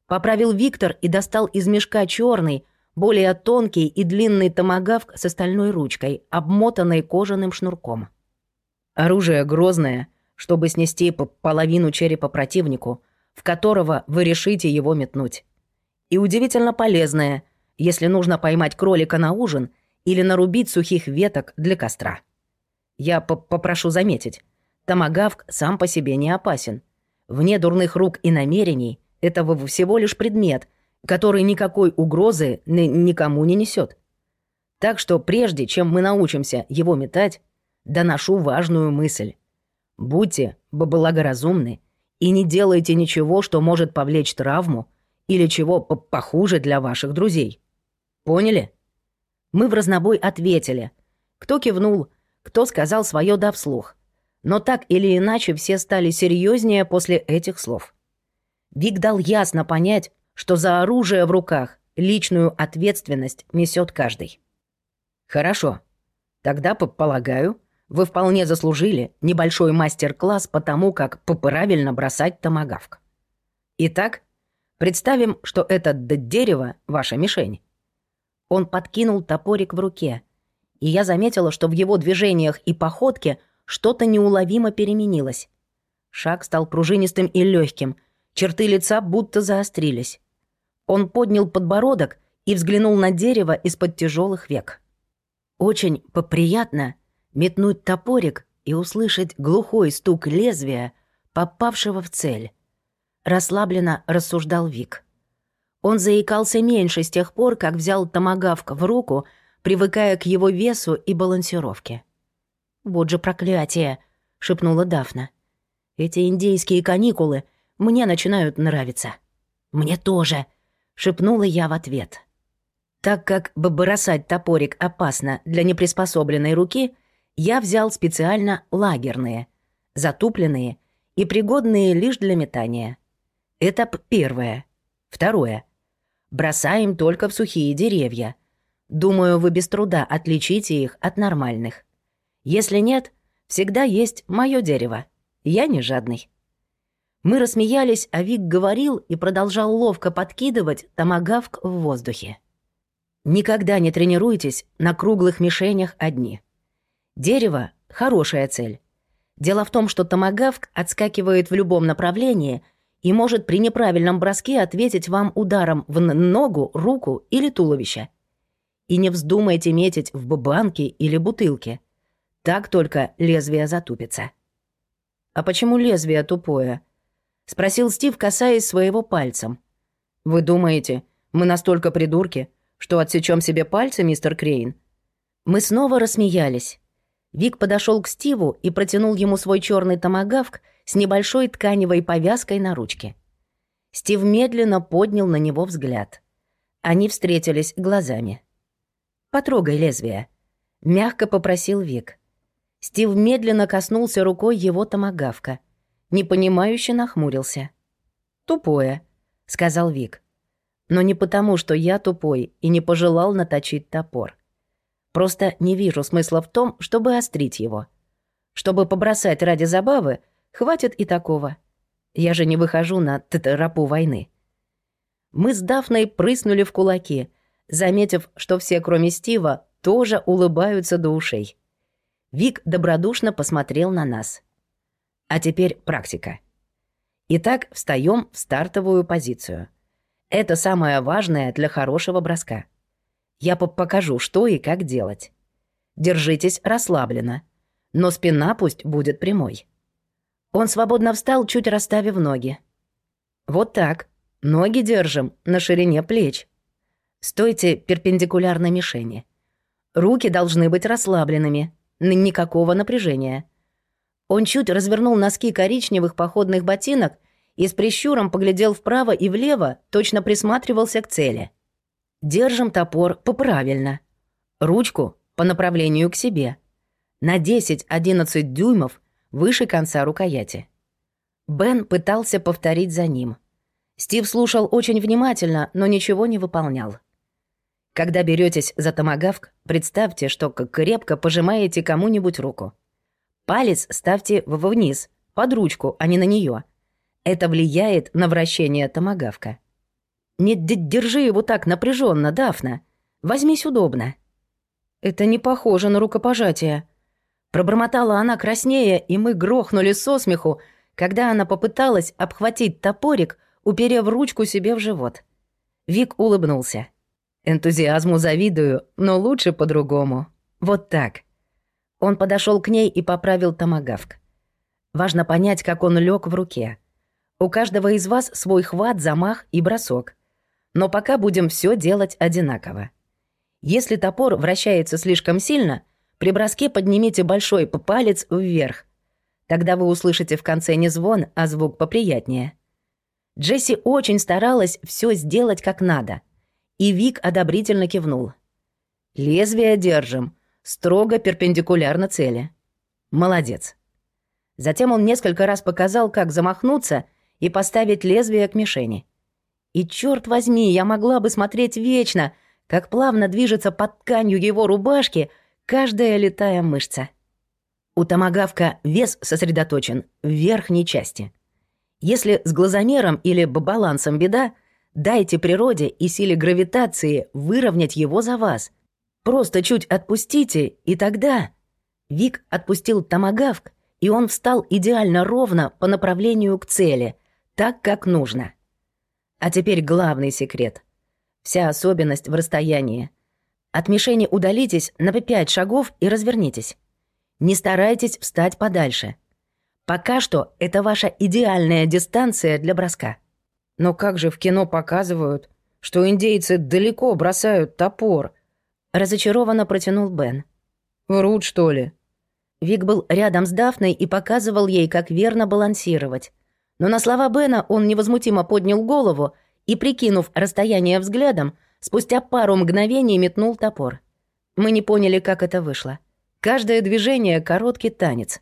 Поправил Виктор и достал из мешка черный, более тонкий и длинный томагавк с остальной ручкой, обмотанной кожаным шнурком. Оружие грозное, чтобы снести половину черепа противнику, в которого вы решите его метнуть. И удивительно полезное, если нужно поймать кролика на ужин или нарубить сухих веток для костра. Я попрошу заметить, томагавк сам по себе не опасен. Вне дурных рук и намерений это всего лишь предмет, который никакой угрозы никому не несет. Так что прежде, чем мы научимся его метать, доношу важную мысль. Будьте благоразумны и не делайте ничего, что может повлечь травму или чего похуже для ваших друзей. Поняли? Мы в разнобой ответили. Кто кивнул, кто сказал свое да вслух. Но так или иначе все стали серьезнее после этих слов. Вик дал ясно понять, что за оружие в руках личную ответственность несет каждый. Хорошо. Тогда, полагаю, вы вполне заслужили небольшой мастер-класс по тому, как правильно бросать томагавк. Итак, представим, что это дерево — ваша мишень. Он подкинул топорик в руке, и я заметила, что в его движениях и походке что-то неуловимо переменилось. Шаг стал пружинистым и легким, черты лица будто заострились. Он поднял подбородок и взглянул на дерево из-под тяжелых век. Очень поприятно метнуть топорик и услышать глухой стук лезвия, попавшего в цель. Расслабленно рассуждал Вик. Он заикался меньше с тех пор, как взял томагавк в руку, привыкая к его весу и балансировке. «Вот же проклятие!» — шепнула Дафна. «Эти индейские каникулы мне начинают нравиться». «Мне тоже!» — шепнула я в ответ. Так как бросать топорик опасно для неприспособленной руки, я взял специально лагерные, затупленные и пригодные лишь для метания. Это первое. Второе. Бросаем только в сухие деревья. Думаю, вы без труда отличите их от нормальных. Если нет, всегда есть мое дерево. Я не жадный. Мы рассмеялись, а Вик говорил и продолжал ловко подкидывать томагавк в воздухе. Никогда не тренируйтесь на круглых мишенях одни. Дерево — хорошая цель. Дело в том, что томагавк отскакивает в любом направлении и может при неправильном броске ответить вам ударом в ногу, руку или туловище. И не вздумайте метить в банке или бутылке. Так только лезвие затупится. «А почему лезвие тупое?» — спросил Стив, касаясь своего пальцем. «Вы думаете, мы настолько придурки, что отсечем себе пальцы, мистер Крейн?» Мы снова рассмеялись. Вик подошел к Стиву и протянул ему свой черный томагавк с небольшой тканевой повязкой на ручке. Стив медленно поднял на него взгляд. Они встретились глазами. «Потрогай лезвие», — мягко попросил Вик. Стив медленно коснулся рукой его томагавка. Непонимающе нахмурился. «Тупое», — сказал Вик. «Но не потому, что я тупой и не пожелал наточить топор. Просто не вижу смысла в том, чтобы острить его. Чтобы побросать ради забавы, хватит и такого. Я же не выхожу на тропу войны. Мы с Дафной прыснули в кулаки, заметив, что все, кроме Стива, тоже улыбаются до ушей. Вик добродушно посмотрел на нас. А теперь практика. Итак, встаем в стартовую позицию. Это самое важное для хорошего броска. Я покажу, что и как делать. Держитесь расслабленно, но спина пусть будет прямой. Он свободно встал, чуть расставив ноги. Вот так. Ноги держим на ширине плеч. Стойте перпендикулярно мишени. Руки должны быть расслабленными, никакого напряжения. Он чуть развернул носки коричневых походных ботинок и с прищуром поглядел вправо и влево, точно присматривался к цели. Держим топор поправильно. Ручку по направлению к себе. На 10-11 дюймов выше конца рукояти. Бен пытался повторить за ним. Стив слушал очень внимательно, но ничего не выполнял. Когда беретесь за томагавк, представьте, что крепко пожимаете кому-нибудь руку. Палец ставьте вниз, под ручку, а не на нее. Это влияет на вращение томагавка. Не держи его так напряженно, Дафна. Возьмись удобно. Это не похоже на рукопожатие. Пробормотала она краснее, и мы грохнули со смеху, когда она попыталась обхватить топорик, уперев ручку себе в живот. Вик улыбнулся. Энтузиазму завидую, но лучше по-другому. Вот так. Он подошел к ней и поправил томагавк. Важно понять, как он лег в руке. У каждого из вас свой хват, замах и бросок. Но пока будем все делать одинаково. Если топор вращается слишком сильно, при броске поднимите большой палец вверх. Тогда вы услышите в конце не звон, а звук поприятнее. Джесси очень старалась все сделать как надо — и Вик одобрительно кивнул. «Лезвие держим, строго перпендикулярно цели. Молодец». Затем он несколько раз показал, как замахнуться и поставить лезвие к мишени. И черт возьми, я могла бы смотреть вечно, как плавно движется под тканью его рубашки каждая летая мышца. У томагавка вес сосредоточен в верхней части. Если с глазомером или балансом беда, Дайте природе и силе гравитации выровнять его за вас. Просто чуть отпустите, и тогда...» Вик отпустил томагавк, и он встал идеально ровно по направлению к цели, так, как нужно. А теперь главный секрет. Вся особенность в расстоянии. От мишени удалитесь на пять шагов и развернитесь. Не старайтесь встать подальше. Пока что это ваша идеальная дистанция для броска. Но как же в кино показывают, что индейцы далеко бросают топор? Разочарованно протянул Бен. Врут, что ли? Вик был рядом с Дафной и показывал ей, как верно балансировать. Но на слова Бена он невозмутимо поднял голову и, прикинув расстояние взглядом, спустя пару мгновений метнул топор. Мы не поняли, как это вышло. Каждое движение — короткий танец.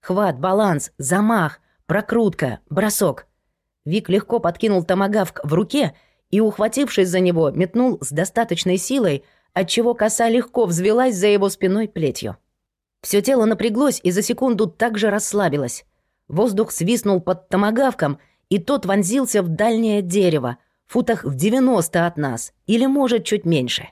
Хват, баланс, замах, прокрутка, бросок. Вик легко подкинул томагавк в руке и, ухватившись за него, метнул с достаточной силой, отчего коса легко взвелась за его спиной плетью. Все тело напряглось и за секунду также расслабилось. Воздух свистнул под томагавком, и тот вонзился в дальнее дерево, футах в 90 от нас, или, может, чуть меньше.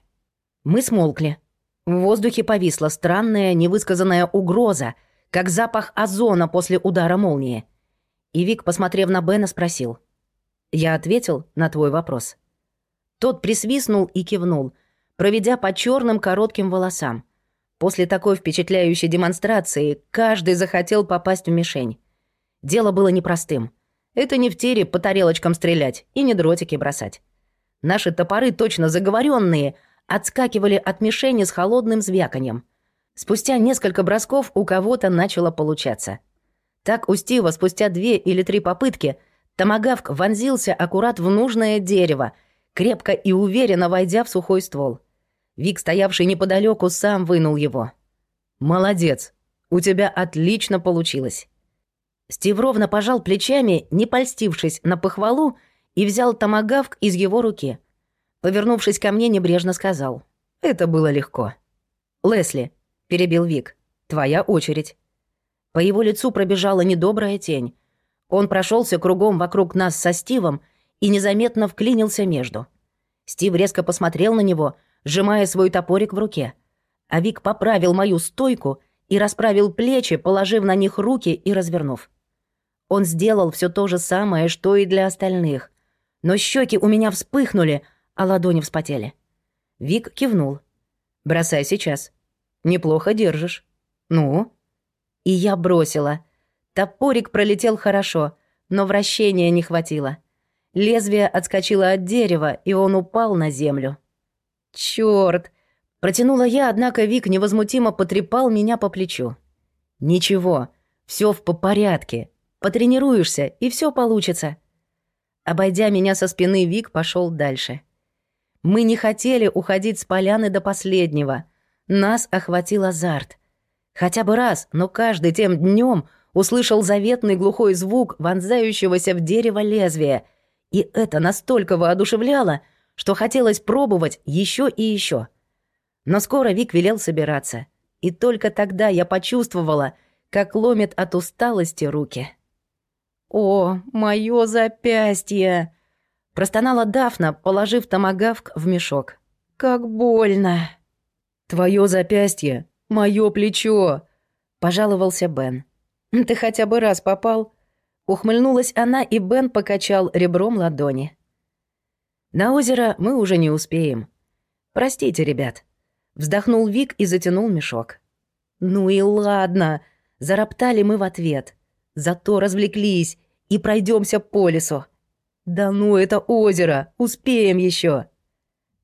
Мы смолкли. В воздухе повисла странная невысказанная угроза, как запах озона после удара молнии — и Вик, посмотрев на Бена, спросил. «Я ответил на твой вопрос». Тот присвистнул и кивнул, проведя по черным коротким волосам. После такой впечатляющей демонстрации каждый захотел попасть в мишень. Дело было непростым. Это не в тире по тарелочкам стрелять и не дротики бросать. Наши топоры, точно заговоренные, отскакивали от мишени с холодным звяканьем. Спустя несколько бросков у кого-то начало получаться. Так у Стива спустя две или три попытки томагавк вонзился аккурат в нужное дерево, крепко и уверенно войдя в сухой ствол. Вик, стоявший неподалеку, сам вынул его. «Молодец, у тебя отлично получилось». Стив ровно пожал плечами, не польстившись на похвалу, и взял томагавк из его руки. Повернувшись ко мне, небрежно сказал. «Это было легко». «Лесли», — перебил Вик, — «твоя очередь». По его лицу пробежала недобрая тень. Он прошелся кругом вокруг нас со Стивом и незаметно вклинился между. Стив резко посмотрел на него, сжимая свой топорик в руке. А Вик поправил мою стойку и расправил плечи, положив на них руки и развернув. Он сделал все то же самое, что и для остальных. Но щеки у меня вспыхнули, а ладони вспотели. Вик кивнул. «Бросай сейчас. Неплохо держишь. Ну?» И я бросила. Топорик пролетел хорошо, но вращения не хватило. Лезвие отскочило от дерева, и он упал на землю. «Чёрт!» Протянула я, однако Вик невозмутимо потрепал меня по плечу. «Ничего, все в порядке. Потренируешься, и все получится». Обойдя меня со спины, Вик пошел дальше. Мы не хотели уходить с поляны до последнего. Нас охватил азарт. Хотя бы раз, но каждый тем днем услышал заветный глухой звук вонзающегося в дерево лезвия, и это настолько воодушевляло, что хотелось пробовать еще и еще. Но скоро Вик велел собираться, и только тогда я почувствовала, как ломит от усталости руки. «О, моё запястье!» Простонала Дафна, положив томагавк в мешок. «Как больно!» «Твое запястье, мое плечо!» Пожаловался Бен. «Ты хотя бы раз попал?» Ухмыльнулась она, и Бен покачал ребром ладони. «На озеро мы уже не успеем. Простите, ребят». Вздохнул Вик и затянул мешок. «Ну и ладно», — зароптали мы в ответ. «Зато развлеклись и пройдемся по лесу». «Да ну, это озеро! Успеем еще.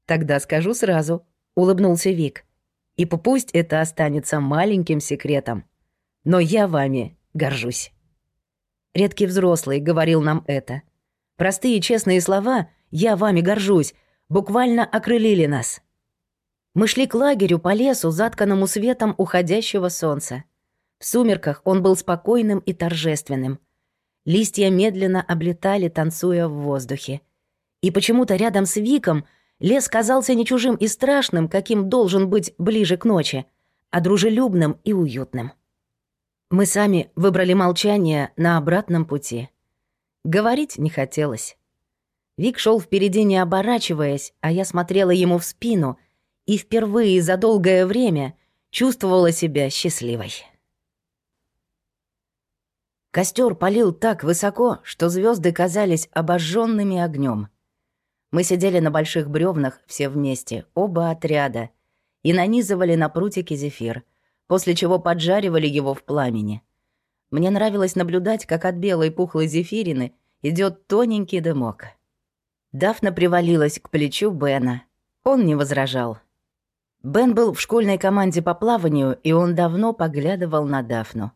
«Тогда скажу сразу», — улыбнулся Вик. «И пусть это останется маленьким секретом. Но я вами горжусь». Редкий взрослый говорил нам это. Простые честные слова «я вами горжусь» буквально окрылили нас. Мы шли к лагерю по лесу, затканному светом уходящего солнца. В сумерках он был спокойным и торжественным — Листья медленно облетали, танцуя в воздухе. И почему-то рядом с Виком лес казался не чужим и страшным, каким должен быть ближе к ночи, а дружелюбным и уютным. Мы сами выбрали молчание на обратном пути. Говорить не хотелось. Вик шел впереди, не оборачиваясь, а я смотрела ему в спину и впервые за долгое время чувствовала себя счастливой. Костер палил так высоко, что звезды казались обожженными огнем. Мы сидели на больших бревнах все вместе, оба отряда, и нанизывали на прутики зефир, после чего поджаривали его в пламени. Мне нравилось наблюдать, как от белой пухлой зефирины идет тоненький дымок. Дафна привалилась к плечу Бена. Он не возражал. Бен был в школьной команде по плаванию, и он давно поглядывал на Дафну.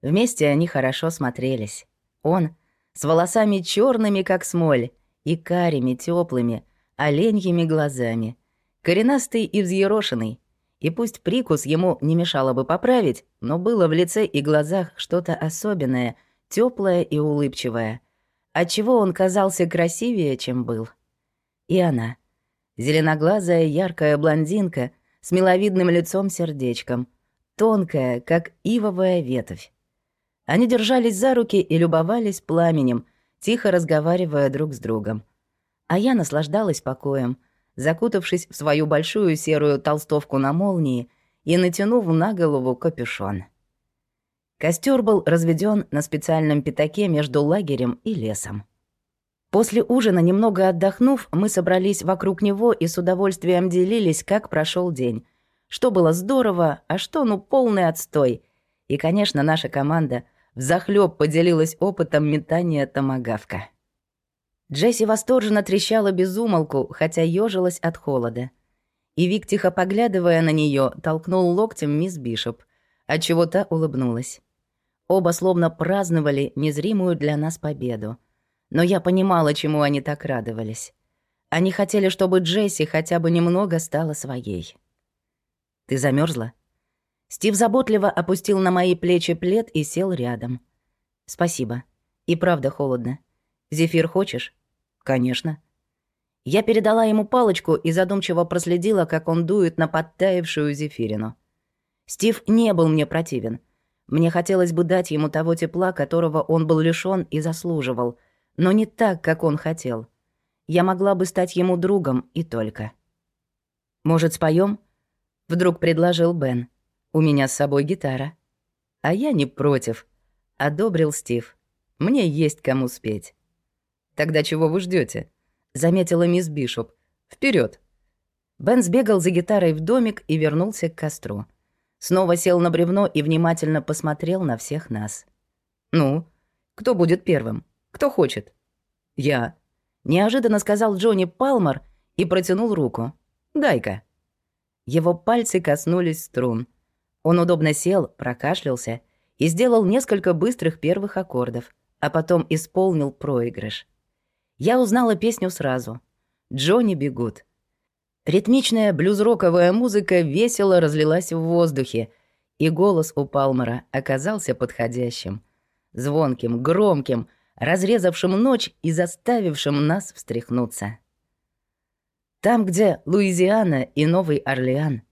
Вместе они хорошо смотрелись. Он с волосами черными, как смоль, и карими, теплыми, оленьими глазами. Коренастый и взъерошенный. И пусть прикус ему не мешало бы поправить, но было в лице и глазах что-то особенное, теплое и улыбчивое, отчего он казался красивее, чем был. И она, зеленоглазая яркая блондинка с миловидным лицом-сердечком, тонкая, как ивовая ветвь. Они держались за руки и любовались пламенем, тихо разговаривая друг с другом. А я наслаждалась покоем, закутавшись в свою большую серую толстовку на молнии и натянув на голову капюшон. Костер был разведен на специальном пятаке между лагерем и лесом. После ужина, немного отдохнув, мы собрались вокруг него и с удовольствием делились, как прошел день. Что было здорово, а что, ну, полный отстой. И, конечно, наша команда — взахлёб поделилась опытом метания томагавка. Джесси восторженно трещала без умолку, хотя ёжилась от холода. И Вик, тихо поглядывая на неё, толкнул локтем мисс Бишоп, отчего та улыбнулась. Оба словно праздновали незримую для нас победу. Но я понимала, чему они так радовались. Они хотели, чтобы Джесси хотя бы немного стала своей. «Ты замерзла? Стив заботливо опустил на мои плечи плед и сел рядом. «Спасибо. И правда холодно. Зефир хочешь?» «Конечно». Я передала ему палочку и задумчиво проследила, как он дует на подтаявшую зефирину. Стив не был мне противен. Мне хотелось бы дать ему того тепла, которого он был лишён и заслуживал, но не так, как он хотел. Я могла бы стать ему другом и только. «Может, споем? вдруг предложил Бен. «У меня с собой гитара». «А я не против», — одобрил Стив. «Мне есть кому спеть». «Тогда чего вы ждете? заметила мисс Бишоп. Вперед! Бен сбегал за гитарой в домик и вернулся к костру. Снова сел на бревно и внимательно посмотрел на всех нас. «Ну, кто будет первым? Кто хочет?» «Я», — неожиданно сказал Джонни Палмер и протянул руку. «Дай-ка». Его пальцы коснулись струн. Он удобно сел, прокашлялся и сделал несколько быстрых первых аккордов, а потом исполнил проигрыш. Я узнала песню сразу. «Джонни бегут». Ритмичная блюз-роковая музыка весело разлилась в воздухе, и голос у Палмера оказался подходящим. Звонким, громким, разрезавшим ночь и заставившим нас встряхнуться. Там, где Луизиана и Новый Орлеан,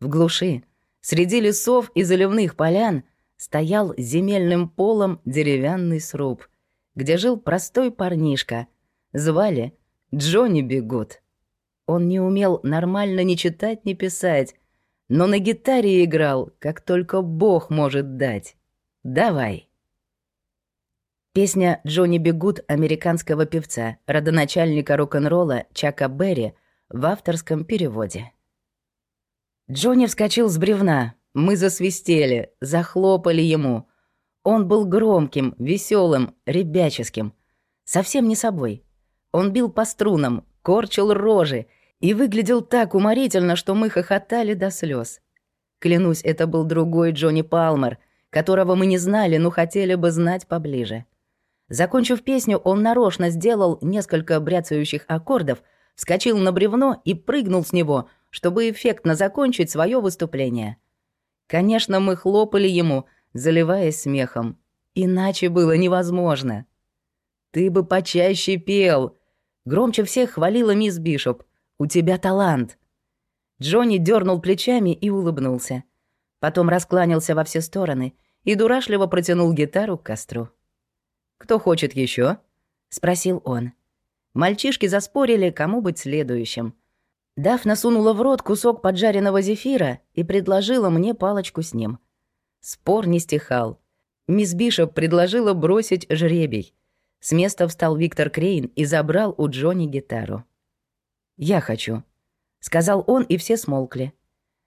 в глуши, среди лесов и заливных полян, стоял земельным полом деревянный сруб, где жил простой парнишка. Звали Джонни Бегут. Он не умел нормально ни читать, ни писать, но на гитаре играл, как только Бог может дать. Давай. Песня «Джонни Бегут» американского певца, родоначальника рок-н-ролла Чака Берри — в авторском переводе. Джонни вскочил с бревна. Мы засвистели, захлопали ему. Он был громким, веселым, ребяческим. Совсем не собой. Он бил по струнам, корчил рожи и выглядел так уморительно, что мы хохотали до слез. Клянусь, это был другой Джонни Палмер, которого мы не знали, но хотели бы знать поближе. Закончив песню, он нарочно сделал несколько бряцающих аккордов — вскочил на бревно и прыгнул с него, чтобы эффектно закончить свое выступление. Конечно, мы хлопали ему, заливаясь смехом. Иначе было невозможно. «Ты бы почаще пел!» Громче всех хвалила мисс Бишоп. «У тебя талант!» Джонни дернул плечами и улыбнулся. Потом раскланялся во все стороны и дурашливо протянул гитару к костру. «Кто хочет еще? спросил он. Мальчишки заспорили, кому быть следующим. Дафна сунула в рот кусок поджаренного зефира и предложила мне палочку с ним. Спор не стихал. Мисс Бишоп предложила бросить жребий. С места встал Виктор Крейн и забрал у Джонни гитару. «Я хочу», — сказал он, и все смолкли.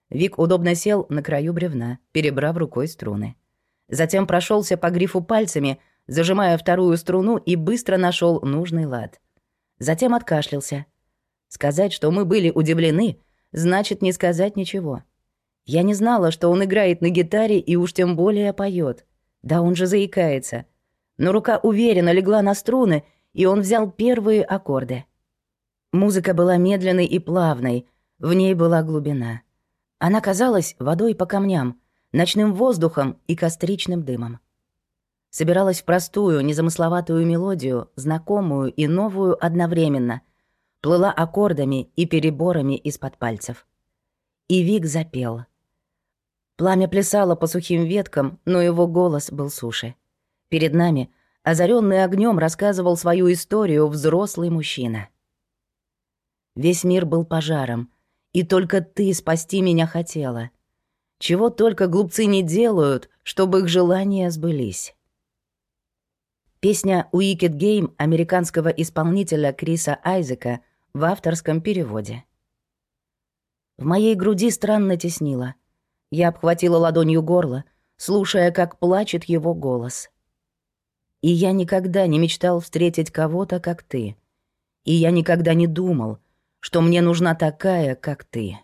Вик удобно сел на краю бревна, перебрав рукой струны. Затем прошелся по грифу пальцами, зажимая вторую струну и быстро нашел нужный лад. Затем откашлялся. Сказать, что мы были удивлены, значит не сказать ничего. Я не знала, что он играет на гитаре и уж тем более поет. Да он же заикается. Но рука уверенно легла на струны, и он взял первые аккорды. Музыка была медленной и плавной, в ней была глубина. Она казалась водой по камням, ночным воздухом и костричным дымом собиралась в простую, незамысловатую мелодию, знакомую и новую одновременно, плыла аккордами и переборами из-под пальцев. И Вик запел. Пламя плясало по сухим веткам, но его голос был суше. Перед нами, озаренный огнем, рассказывал свою историю взрослый мужчина. Весь мир был пожаром, и только ты спасти меня хотела. Чего только глупцы не делают, чтобы их желания сбылись. Песня «Wicked Game» американского исполнителя Криса Айзека в авторском переводе. В моей груди странно теснило. Я обхватила ладонью горло, слушая, как плачет его голос. И я никогда не мечтал встретить кого-то, как ты. И я никогда не думал, что мне нужна такая, как ты.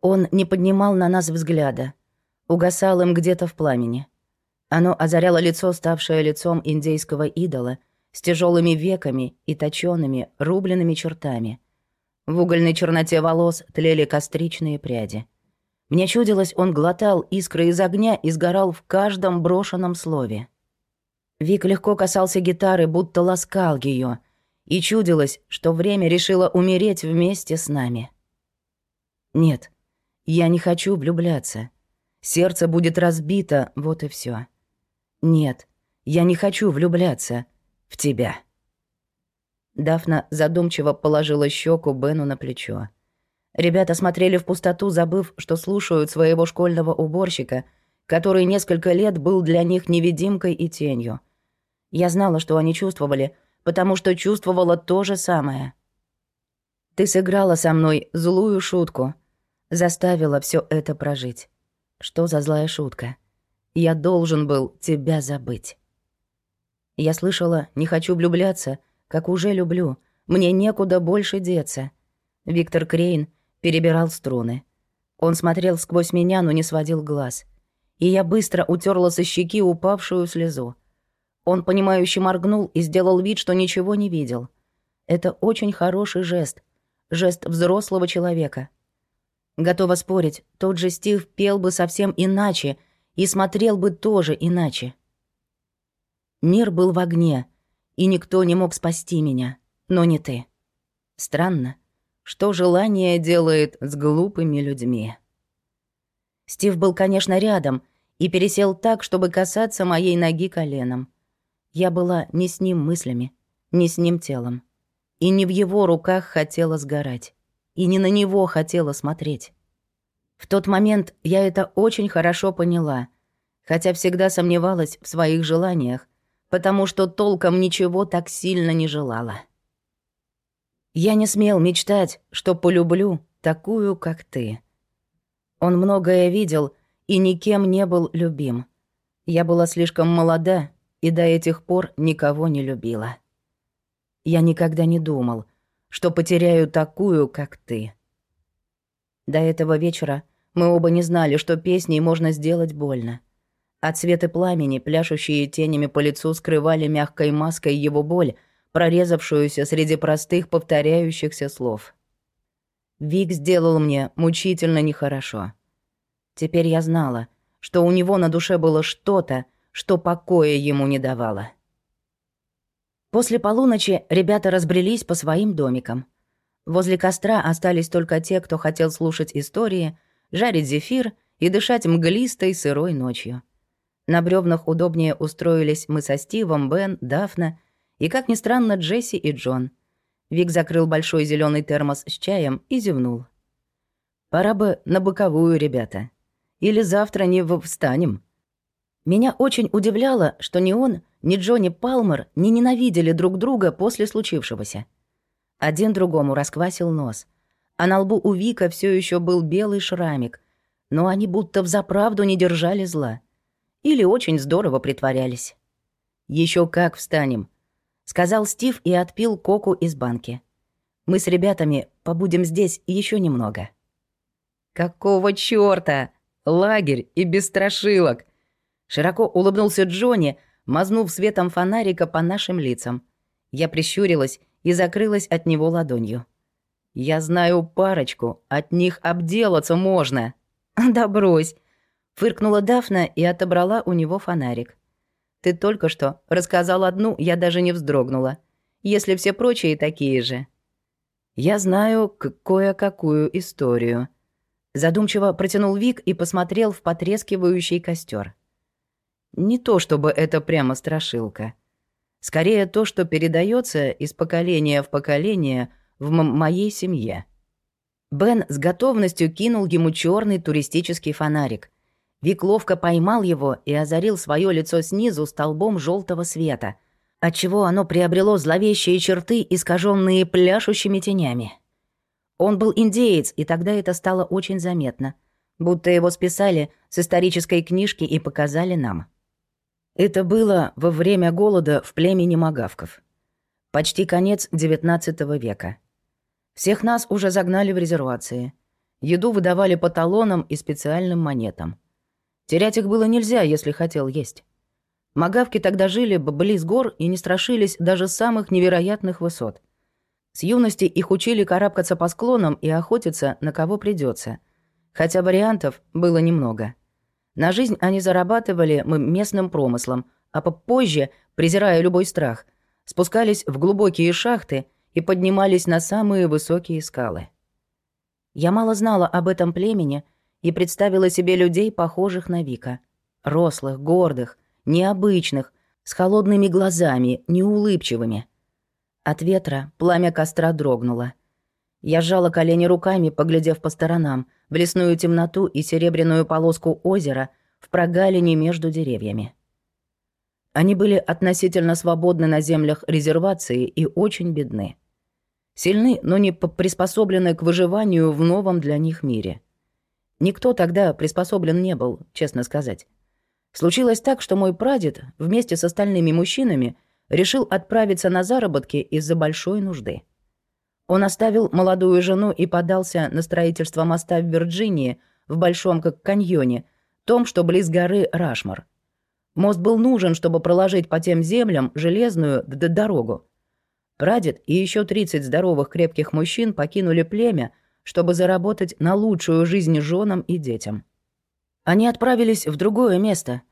Он не поднимал на нас взгляда, угасал им где-то в пламени — оно озаряло лицо, ставшее лицом индейского идола, с тяжелыми веками и точёными, рубленными чертами. В угольной черноте волос тлели костричные пряди. Мне чудилось, он глотал искры из огня и сгорал в каждом брошенном слове. Вик легко касался гитары, будто ласкал ее, и чудилось, что время решило умереть вместе с нами. Нет, я не хочу влюбляться. Сердце будет разбито, вот и все. Нет, я не хочу влюбляться в тебя. Дафна задумчиво положила щеку Бену на плечо. Ребята смотрели в пустоту, забыв, что слушают своего школьного уборщика, который несколько лет был для них невидимкой и тенью. Я знала, что они чувствовали, потому что чувствовала то же самое. Ты сыграла со мной злую шутку, заставила все это прожить. Что за злая шутка? Я должен был тебя забыть. Я слышала, не хочу влюбляться, как уже люблю. Мне некуда больше деться. Виктор Крейн перебирал струны. Он смотрел сквозь меня, но не сводил глаз. И я быстро утерла со щеки упавшую слезу. Он, понимающе моргнул и сделал вид, что ничего не видел. Это очень хороший жест. Жест взрослого человека. Готова спорить, тот же Стив пел бы совсем иначе и смотрел бы тоже иначе. Мир был в огне, и никто не мог спасти меня, но не ты. Странно, что желание делает с глупыми людьми. Стив был, конечно, рядом и пересел так, чтобы касаться моей ноги коленом. Я была не с ним мыслями, не с ним телом. И не в его руках хотела сгорать. И не на него хотела смотреть. В тот момент я это очень хорошо поняла, хотя всегда сомневалась в своих желаниях, потому что толком ничего так сильно не желала. Я не смел мечтать, что полюблю такую, как ты. Он многое видел и никем не был любим. Я была слишком молода и до этих пор никого не любила. Я никогда не думал, что потеряю такую, как ты. До этого вечера мы оба не знали, что песней можно сделать больно. А цветы пламени, пляшущие тенями по лицу, скрывали мягкой маской его боль, прорезавшуюся среди простых повторяющихся слов. Вик сделал мне мучительно нехорошо. Теперь я знала, что у него на душе было что-то, что покоя ему не давало. После полуночи ребята разбрелись по своим домикам. Возле костра остались только те, кто хотел слушать истории, жарить зефир и дышать мглистой сырой ночью. На бревнах удобнее устроились мы со Стивом, Бен, Дафна и, как ни странно, Джесси и Джон. Вик закрыл большой зеленый термос с чаем и зевнул. «Пора бы на боковую, ребята. Или завтра не встанем». Меня очень удивляло, что ни он, ни Джонни Палмер не ненавидели друг друга после случившегося. Один другому расквасил нос, а на лбу у Вика все еще был белый шрамик, но они будто взаправду не держали зла. Или очень здорово притворялись. Еще как встанем», — сказал Стив и отпил коку из банки. «Мы с ребятами побудем здесь еще немного». «Какого чёрта? Лагерь и без страшилок!» Широко улыбнулся Джонни, мазнув светом фонарика по нашим лицам. Я прищурилась и закрылась от него ладонью. «Я знаю парочку, от них обделаться можно». «Да брось», Фыркнула Дафна и отобрала у него фонарик. «Ты только что рассказал одну, я даже не вздрогнула. Если все прочие такие же». «Я знаю кое-какую историю». Задумчиво протянул Вик и посмотрел в потрескивающий костер. «Не то чтобы это прямо страшилка. Скорее то, что передается из поколения в поколение в моей семье». Бен с готовностью кинул ему черный туристический фонарик — Вик ловко поймал его и озарил свое лицо снизу столбом желтого света, отчего оно приобрело зловещие черты, искаженные пляшущими тенями. Он был индеец, и тогда это стало очень заметно, будто его списали с исторической книжки и показали нам. Это было во время голода в племени Магавков. Почти конец XIX века. Всех нас уже загнали в резервации. Еду выдавали по талонам и специальным монетам. Терять их было нельзя, если хотел есть. Магавки тогда жили близ гор и не страшились даже самых невероятных высот. С юности их учили карабкаться по склонам и охотиться на кого придется, хотя вариантов было немного. На жизнь они зарабатывали мы местным промыслом, а попозже, презирая любой страх, спускались в глубокие шахты и поднимались на самые высокие скалы. Я мало знала об этом племени — и представила себе людей, похожих на Вика. Рослых, гордых, необычных, с холодными глазами, неулыбчивыми. От ветра пламя костра дрогнуло. Я сжала колени руками, поглядев по сторонам, в лесную темноту и серебряную полоску озера в прогалине между деревьями. Они были относительно свободны на землях резервации и очень бедны. Сильны, но не приспособлены к выживанию в новом для них мире. Никто тогда приспособлен не был, честно сказать. Случилось так, что мой прадед вместе с остальными мужчинами решил отправиться на заработки из-за большой нужды. Он оставил молодую жену и подался на строительство моста в Вирджинии, в Большом как каньоне, том, что близ горы Рашмар. Мост был нужен, чтобы проложить по тем землям железную дорогу. Прадед и еще 30 здоровых крепких мужчин покинули племя, чтобы заработать на лучшую жизнь женам и детям. Они отправились в другое место,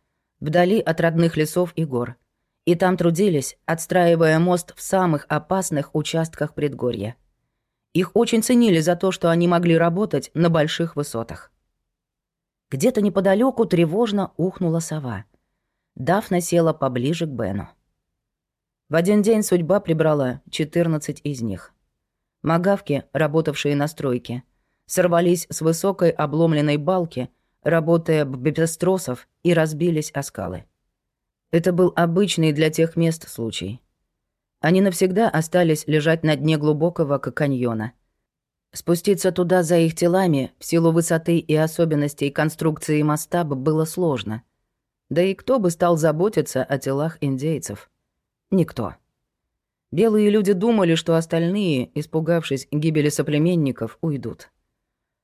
вдали от родных лесов и гор. И там трудились, отстраивая мост в самых опасных участках предгорья. Их очень ценили за то, что они могли работать на больших высотах. Где-то неподалеку тревожно ухнула сова. Дафна села поближе к Бену. В один день судьба прибрала 14 из них. Магавки, работавшие на стройке, сорвались с высокой обломленной балки, работая без тросов, и разбились о скалы. Это был обычный для тех мест случай. Они навсегда остались лежать на дне глубокого каньона. Спуститься туда за их телами в силу высоты и особенностей конструкции моста было сложно. Да и кто бы стал заботиться о телах индейцев? Никто. Белые люди думали, что остальные, испугавшись гибели соплеменников, уйдут.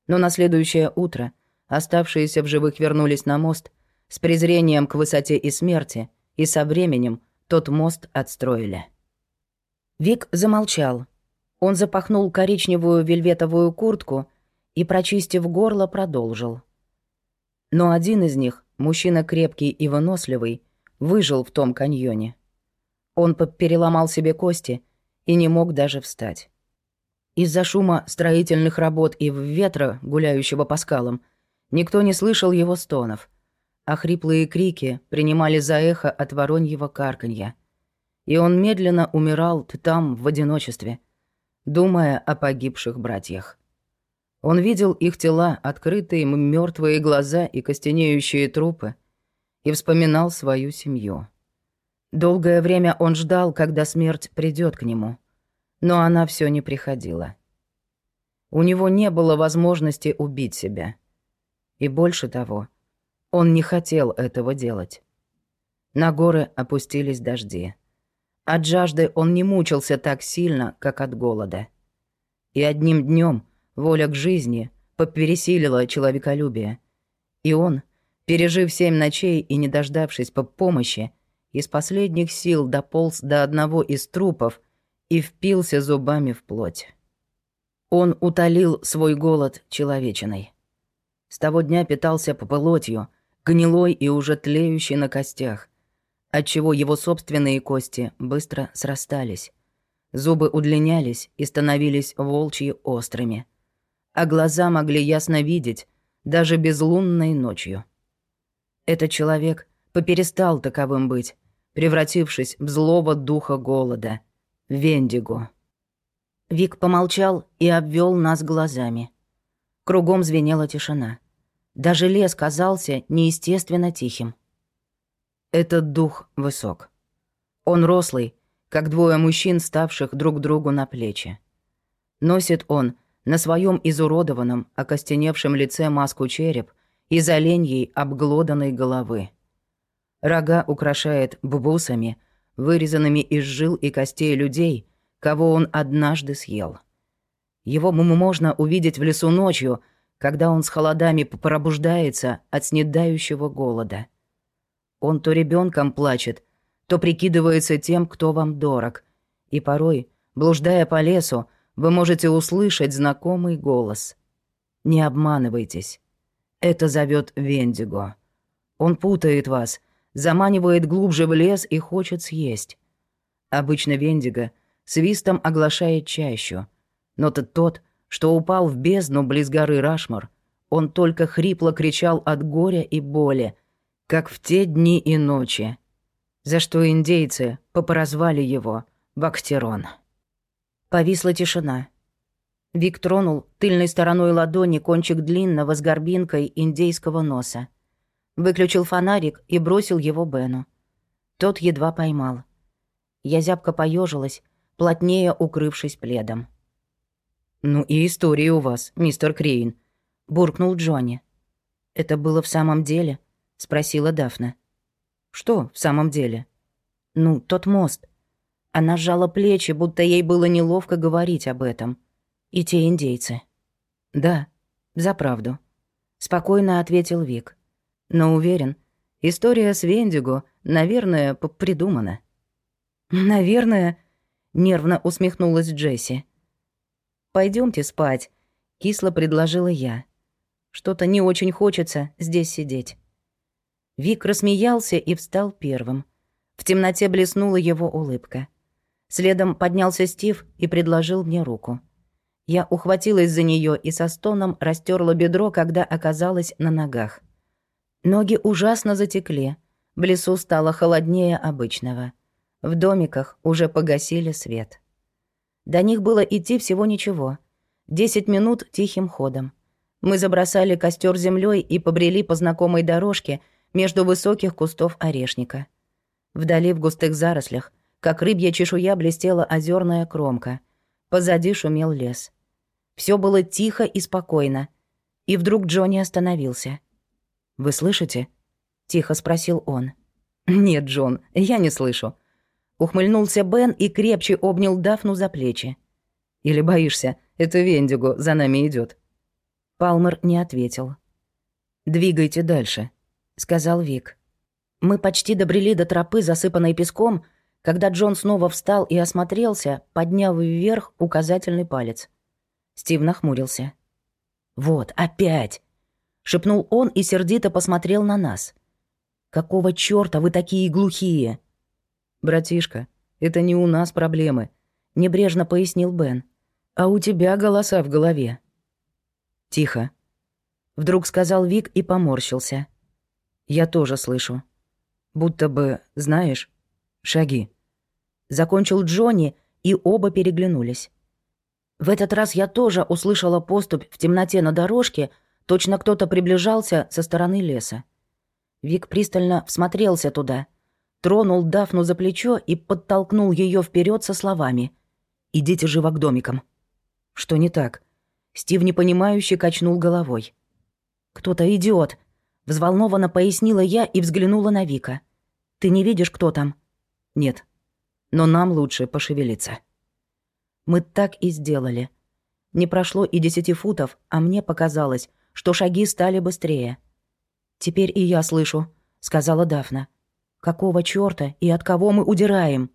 Но на следующее утро оставшиеся в живых вернулись на мост с презрением к высоте и смерти, и со временем тот мост отстроили. Вик замолчал. Он запахнул коричневую вельветовую куртку и, прочистив горло, продолжил. Но один из них, мужчина крепкий и выносливый, выжил в том каньоне. Он переломал себе кости и не мог даже встать. Из-за шума строительных работ и ветра, гуляющего по скалам, никто не слышал его стонов, а хриплые крики принимали за эхо от вороньего карканья — и он медленно умирал там, в одиночестве, думая о погибших братьях. Он видел их тела, открытые мертвые глаза и костенеющие трупы, и вспоминал свою семью. Долгое время он ждал, когда смерть придет к нему, но она все не приходила. У него не было возможности убить себя. И больше того, он не хотел этого делать. На горы опустились дожди. От жажды он не мучился так сильно, как от голода. И одним днем воля к жизни попересилила человеколюбие. И он, пережив семь ночей и не дождавшись по помощи, из последних сил дополз до одного из трупов и впился зубами в плоть. Он утолил свой голод человечиной. С того дня питался по плотью, гнилой и уже тлеющей на костях, отчего его собственные кости быстро срастались. Зубы удлинялись и становились волчьи острыми. А глаза могли ясно видеть, даже безлунной ночью. Этот человек поперестал таковым быть, превратившись в злого духа голода, Вендиго. Вик помолчал и обвел нас глазами. Кругом звенела тишина. Даже лес казался неестественно тихим. Этот дух высок. Он рослый, как двое мужчин, ставших друг другу на плечи. Носит он на своем изуродованном, окостеневшем лице маску череп из оленьей обглоданной головы. Рога украшает бубусами, вырезанными из жил и костей людей, кого он однажды съел. Его можно увидеть в лесу ночью, когда он с холодами пробуждается от снедающего голода. Он то ребенком плачет, то прикидывается тем, кто вам дорог. И порой, блуждая по лесу, вы можете услышать знакомый голос. Не обманывайтесь. Это зовет Вендиго. Он путает вас, заманивает глубже в лес и хочет съесть. Обычно Вендиго свистом оглашает чащу. Но тот тот, что упал в бездну близ горы Рашмар, он только хрипло кричал от горя и боли, как в те дни и ночи, за что индейцы попорозвали его Бактерон. Повисла тишина. Вик тронул тыльной стороной ладони кончик длинного с горбинкой индейского носа. Выключил фонарик и бросил его Бену. Тот едва поймал. Я зябко поежилась, плотнее укрывшись пледом. «Ну и история у вас, мистер Крейн», — буркнул Джонни. «Это было в самом деле?» — спросила Дафна. «Что в самом деле?» «Ну, тот мост». Она сжала плечи, будто ей было неловко говорить об этом. И те индейцы. «Да, за правду», — спокойно ответил Вик. «Но уверен, история с Вендиго, наверное, придумана». «Наверное», — нервно усмехнулась Джесси. Пойдемте спать», — кисло предложила я. «Что-то не очень хочется здесь сидеть». Вик рассмеялся и встал первым. В темноте блеснула его улыбка. Следом поднялся Стив и предложил мне руку. Я ухватилась за нее и со стоном растерла бедро, когда оказалась на ногах. Ноги ужасно затекли. В лесу стало холоднее обычного. В домиках уже погасили свет. До них было идти всего ничего. Десять минут тихим ходом. Мы забросали костер землей и побрели по знакомой дорожке между высоких кустов орешника. Вдали в густых зарослях, как рыбья чешуя, блестела озерная кромка. Позади шумел лес. Все было тихо и спокойно. И вдруг Джонни остановился. «Вы слышите?» — тихо спросил он. «Нет, Джон, я не слышу. Ухмыльнулся Бен и крепче обнял Дафну за плечи. «Или боишься, это Вендиго за нами идет. Палмер не ответил. «Двигайте дальше», — сказал Вик. Мы почти добрели до тропы, засыпанной песком, когда Джон снова встал и осмотрелся, подняв вверх указательный палец. Стив нахмурился. «Вот, опять!» — шепнул он и сердито посмотрел на нас. «Какого чёрта вы такие глухие?» «Братишка, это не у нас проблемы», — небрежно пояснил Бен. «А у тебя голоса в голове». «Тихо», — вдруг сказал Вик и поморщился. «Я тоже слышу. Будто бы, знаешь, шаги». Закончил Джонни, и оба переглянулись. В этот раз я тоже услышала поступь в темноте на дорожке, точно кто-то приближался со стороны леса. Вик пристально всмотрелся туда — тронул Дафну за плечо и подтолкнул ее вперед со словами «Идите живо к домикам». «Что не так?» Стив непонимающе качнул головой. «Кто-то идиот», — взволнованно пояснила я и взглянула на Вика. «Ты не видишь, кто там?» «Нет. Но нам лучше пошевелиться». Мы так и сделали. Не прошло и десяти футов, а мне показалось, что шаги стали быстрее. «Теперь и я слышу», — сказала Дафна. Какого чёрта и от кого мы удираем?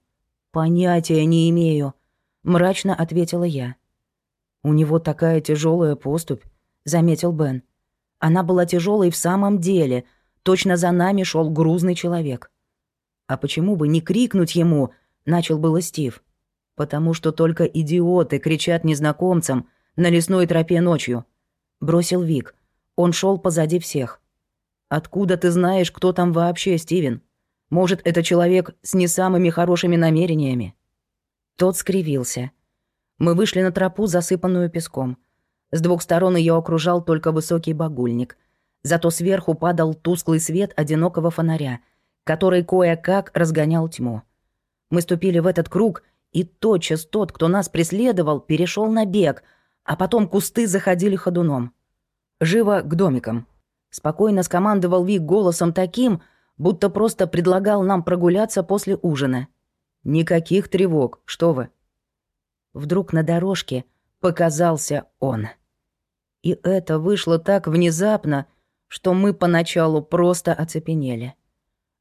Понятия не имею, мрачно ответила я. У него такая тяжелая поступь, заметил Бен. Она была тяжелой в самом деле. Точно за нами шел грузный человек. А почему бы не крикнуть ему? начал было Стив. Потому что только идиоты кричат незнакомцам на лесной тропе ночью, бросил Вик. Он шел позади всех. Откуда ты знаешь, кто там вообще, Стивен? Может, это человек с не самыми хорошими намерениями?» Тот скривился. Мы вышли на тропу, засыпанную песком. С двух сторон ее окружал только высокий багульник. Зато сверху падал тусклый свет одинокого фонаря, который кое-как разгонял тьму. Мы ступили в этот круг, и тотчас тот, кто нас преследовал, перешел на бег, а потом кусты заходили ходуном. «Живо к домикам!» Спокойно скомандовал Вик голосом таким, будто просто предлагал нам прогуляться после ужина. Никаких тревог, что вы. Вдруг на дорожке показался он. И это вышло так внезапно, что мы поначалу просто оцепенели.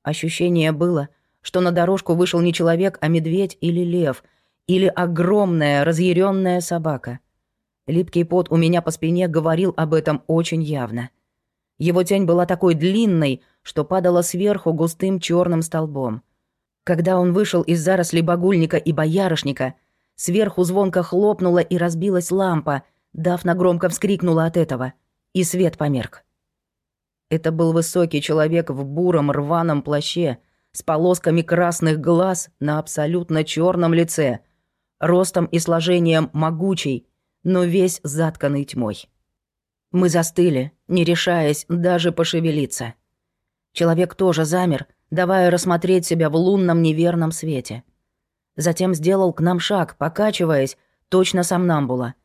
Ощущение было, что на дорожку вышел не человек, а медведь или лев, или огромная разъяренная собака. Липкий пот у меня по спине говорил об этом очень явно. Его тень была такой длинной, что падала сверху густым черным столбом. Когда он вышел из зарослей багульника и боярышника, сверху звонко хлопнула и разбилась лампа, Дафна громко вскрикнула от этого, и свет померк. Это был высокий человек в буром рваном плаще, с полосками красных глаз на абсолютно черном лице. ростом и сложением могучий, но весь затканный тьмой. Мы застыли, не решаясь даже пошевелиться. Человек тоже замер, давая рассмотреть себя в лунном неверном свете. Затем сделал к нам шаг, покачиваясь, точно сомнамбула.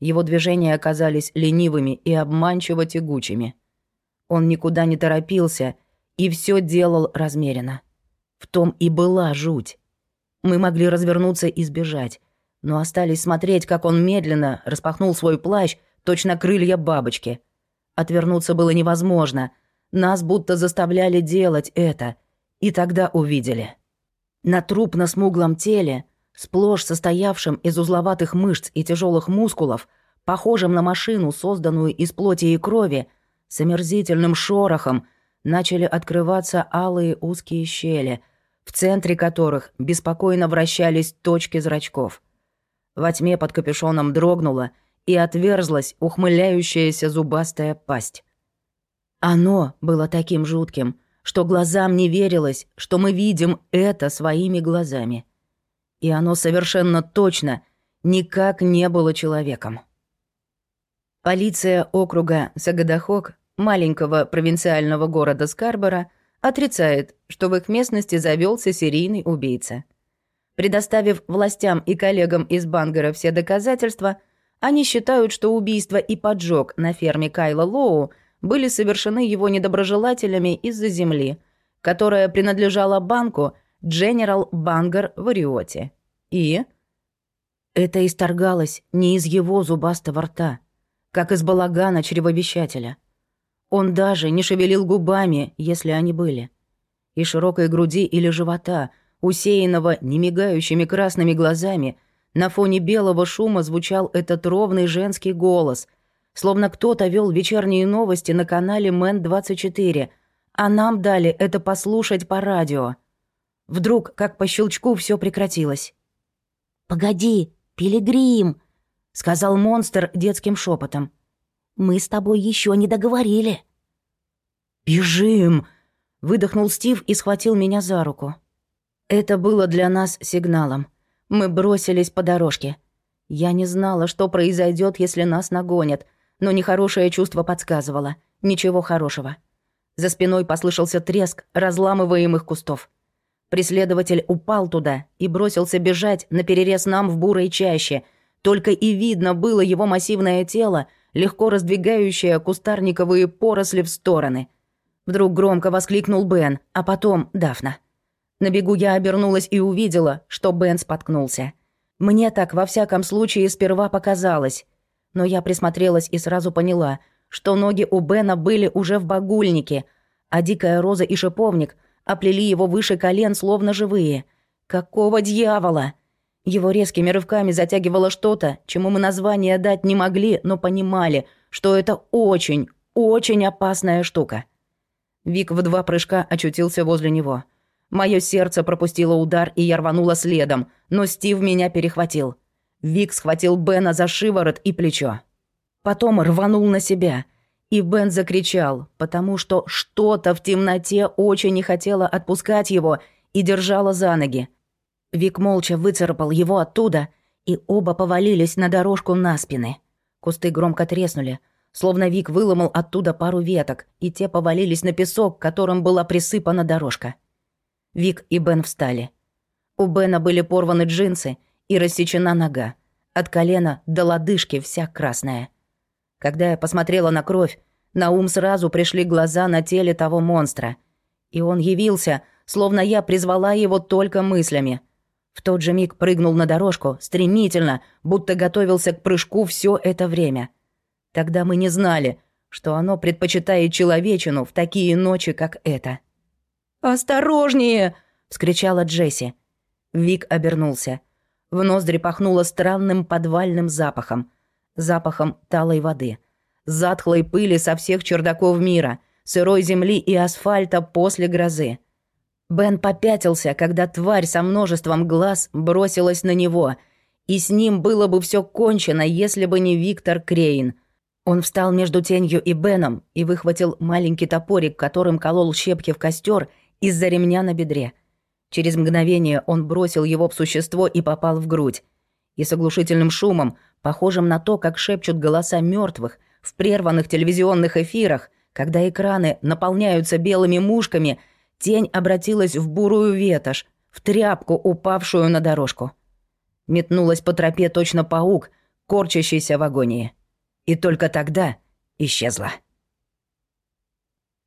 Его движения оказались ленивыми и обманчиво тягучими. Он никуда не торопился и все делал размеренно. В том и была жуть. Мы могли развернуться и сбежать, но остались смотреть, как он медленно распахнул свой плащ, точно крылья бабочки. Отвернуться было невозможно. Нас будто заставляли делать это. И тогда увидели. На трупно-смуглом теле, сплошь состоявшем из узловатых мышц и тяжелых мускулов, похожим на машину, созданную из плоти и крови, с омерзительным шорохом начали открываться алые узкие щели, в центре которых беспокойно вращались точки зрачков. Во тьме под капюшоном дрогнула и отверзлась ухмыляющаяся зубастая пасть. Оно было таким жутким, что глазам не верилось, что мы видим это своими глазами. И оно совершенно точно никак не было человеком. Полиция округа Сагадахок, маленького провинциального города Скарбора, отрицает, что в их местности завелся серийный убийца. Предоставив властям и коллегам из Бангера все доказательства, они считают, что убийство и поджог на ферме Кайла Лоу были совершены его недоброжелателями из-за земли, которая принадлежала банку General Banger в Ариоте. И... Это исторгалось не из его зубастого рта – как из балагана чревовещателя. Он даже не шевелил губами, если они были. И широкой груди или живота, усеянного немигающими красными глазами, на фоне белого шума звучал этот ровный женский голос, словно кто-то вел вечерние новости на канале Мэн-24, а нам дали это послушать по радио. Вдруг, как по щелчку, все прекратилось. «Погоди, пилигрим!» сказал монстр детским шепотом. Мы с тобой еще не договорили. Бежим! выдохнул Стив и схватил меня за руку. Это было для нас сигналом. Мы бросились по дорожке. Я не знала, что произойдет, если нас нагонят, но нехорошее чувство подсказывало. Ничего хорошего. За спиной послышался треск разламываемых кустов. Преследователь упал туда и бросился бежать на перерез нам в бурой чаще — только и видно было его массивное тело, легко раздвигающее кустарниковые поросли в стороны. Вдруг громко воскликнул Бен, а потом Дафна. На бегу я обернулась и увидела, что Бен споткнулся. Мне так во всяком случае сперва показалось. Но я присмотрелась и сразу поняла, что ноги у Бена были уже в багульнике, а дикая роза и шиповник оплели его выше колен, словно живые. Какого дьявола? Его резкими рывками затягивало что-то, чему мы название дать не могли, но понимали, что это очень, очень опасная штука. Вик в два прыжка очутился возле него. Мое сердце пропустило удар, и я рванула следом, но Стив меня перехватил. Вик схватил Бена за шиворот и плечо. Потом рванул на себя, и Бен закричал, потому что что-то в темноте очень не хотело отпускать его и держало за ноги. Вик молча выцарапал его оттуда, и оба повалились на дорожку на спины. Кусты громко треснули, словно Вик выломал оттуда пару веток, и те повалились на песок, которым была присыпана дорожка. Вик и Бен встали. У Бена были порваны джинсы и рассечена нога. От колена до лодыжки вся красная. Когда я посмотрела на кровь, на ум сразу пришли глаза на теле того монстра. И он явился, словно я призвала его только мыслями. В тот же миг прыгнул на дорожку, стремительно, будто готовился к прыжку все это время. Тогда мы не знали, что оно предпочитает человечину в такие ночи, как эта. «Осторожнее!» — вскричала Джесси. Вик обернулся. В ноздри пахнуло странным подвальным запахом. Запахом талой воды. Затхлой пыли со всех чердаков мира, сырой земли и асфальта после грозы. Бен попятился, когда тварь со множеством глаз бросилась на него, и с ним было бы все кончено, если бы не Виктор Крейн. Он встал между тенью и Беном и выхватил маленький топорик, которым колол щепки в костер из-за ремня на бедре. Через мгновение он бросил его в существо и попал в грудь. и с оглушительным шумом, похожим на то, как шепчут голоса мертвых в прерванных телевизионных эфирах, когда экраны наполняются белыми мушками, тень обратилась в бурую ветошь, в тряпку, упавшую на дорожку. Метнулась по тропе точно паук, корчащийся в агонии. И только тогда исчезла.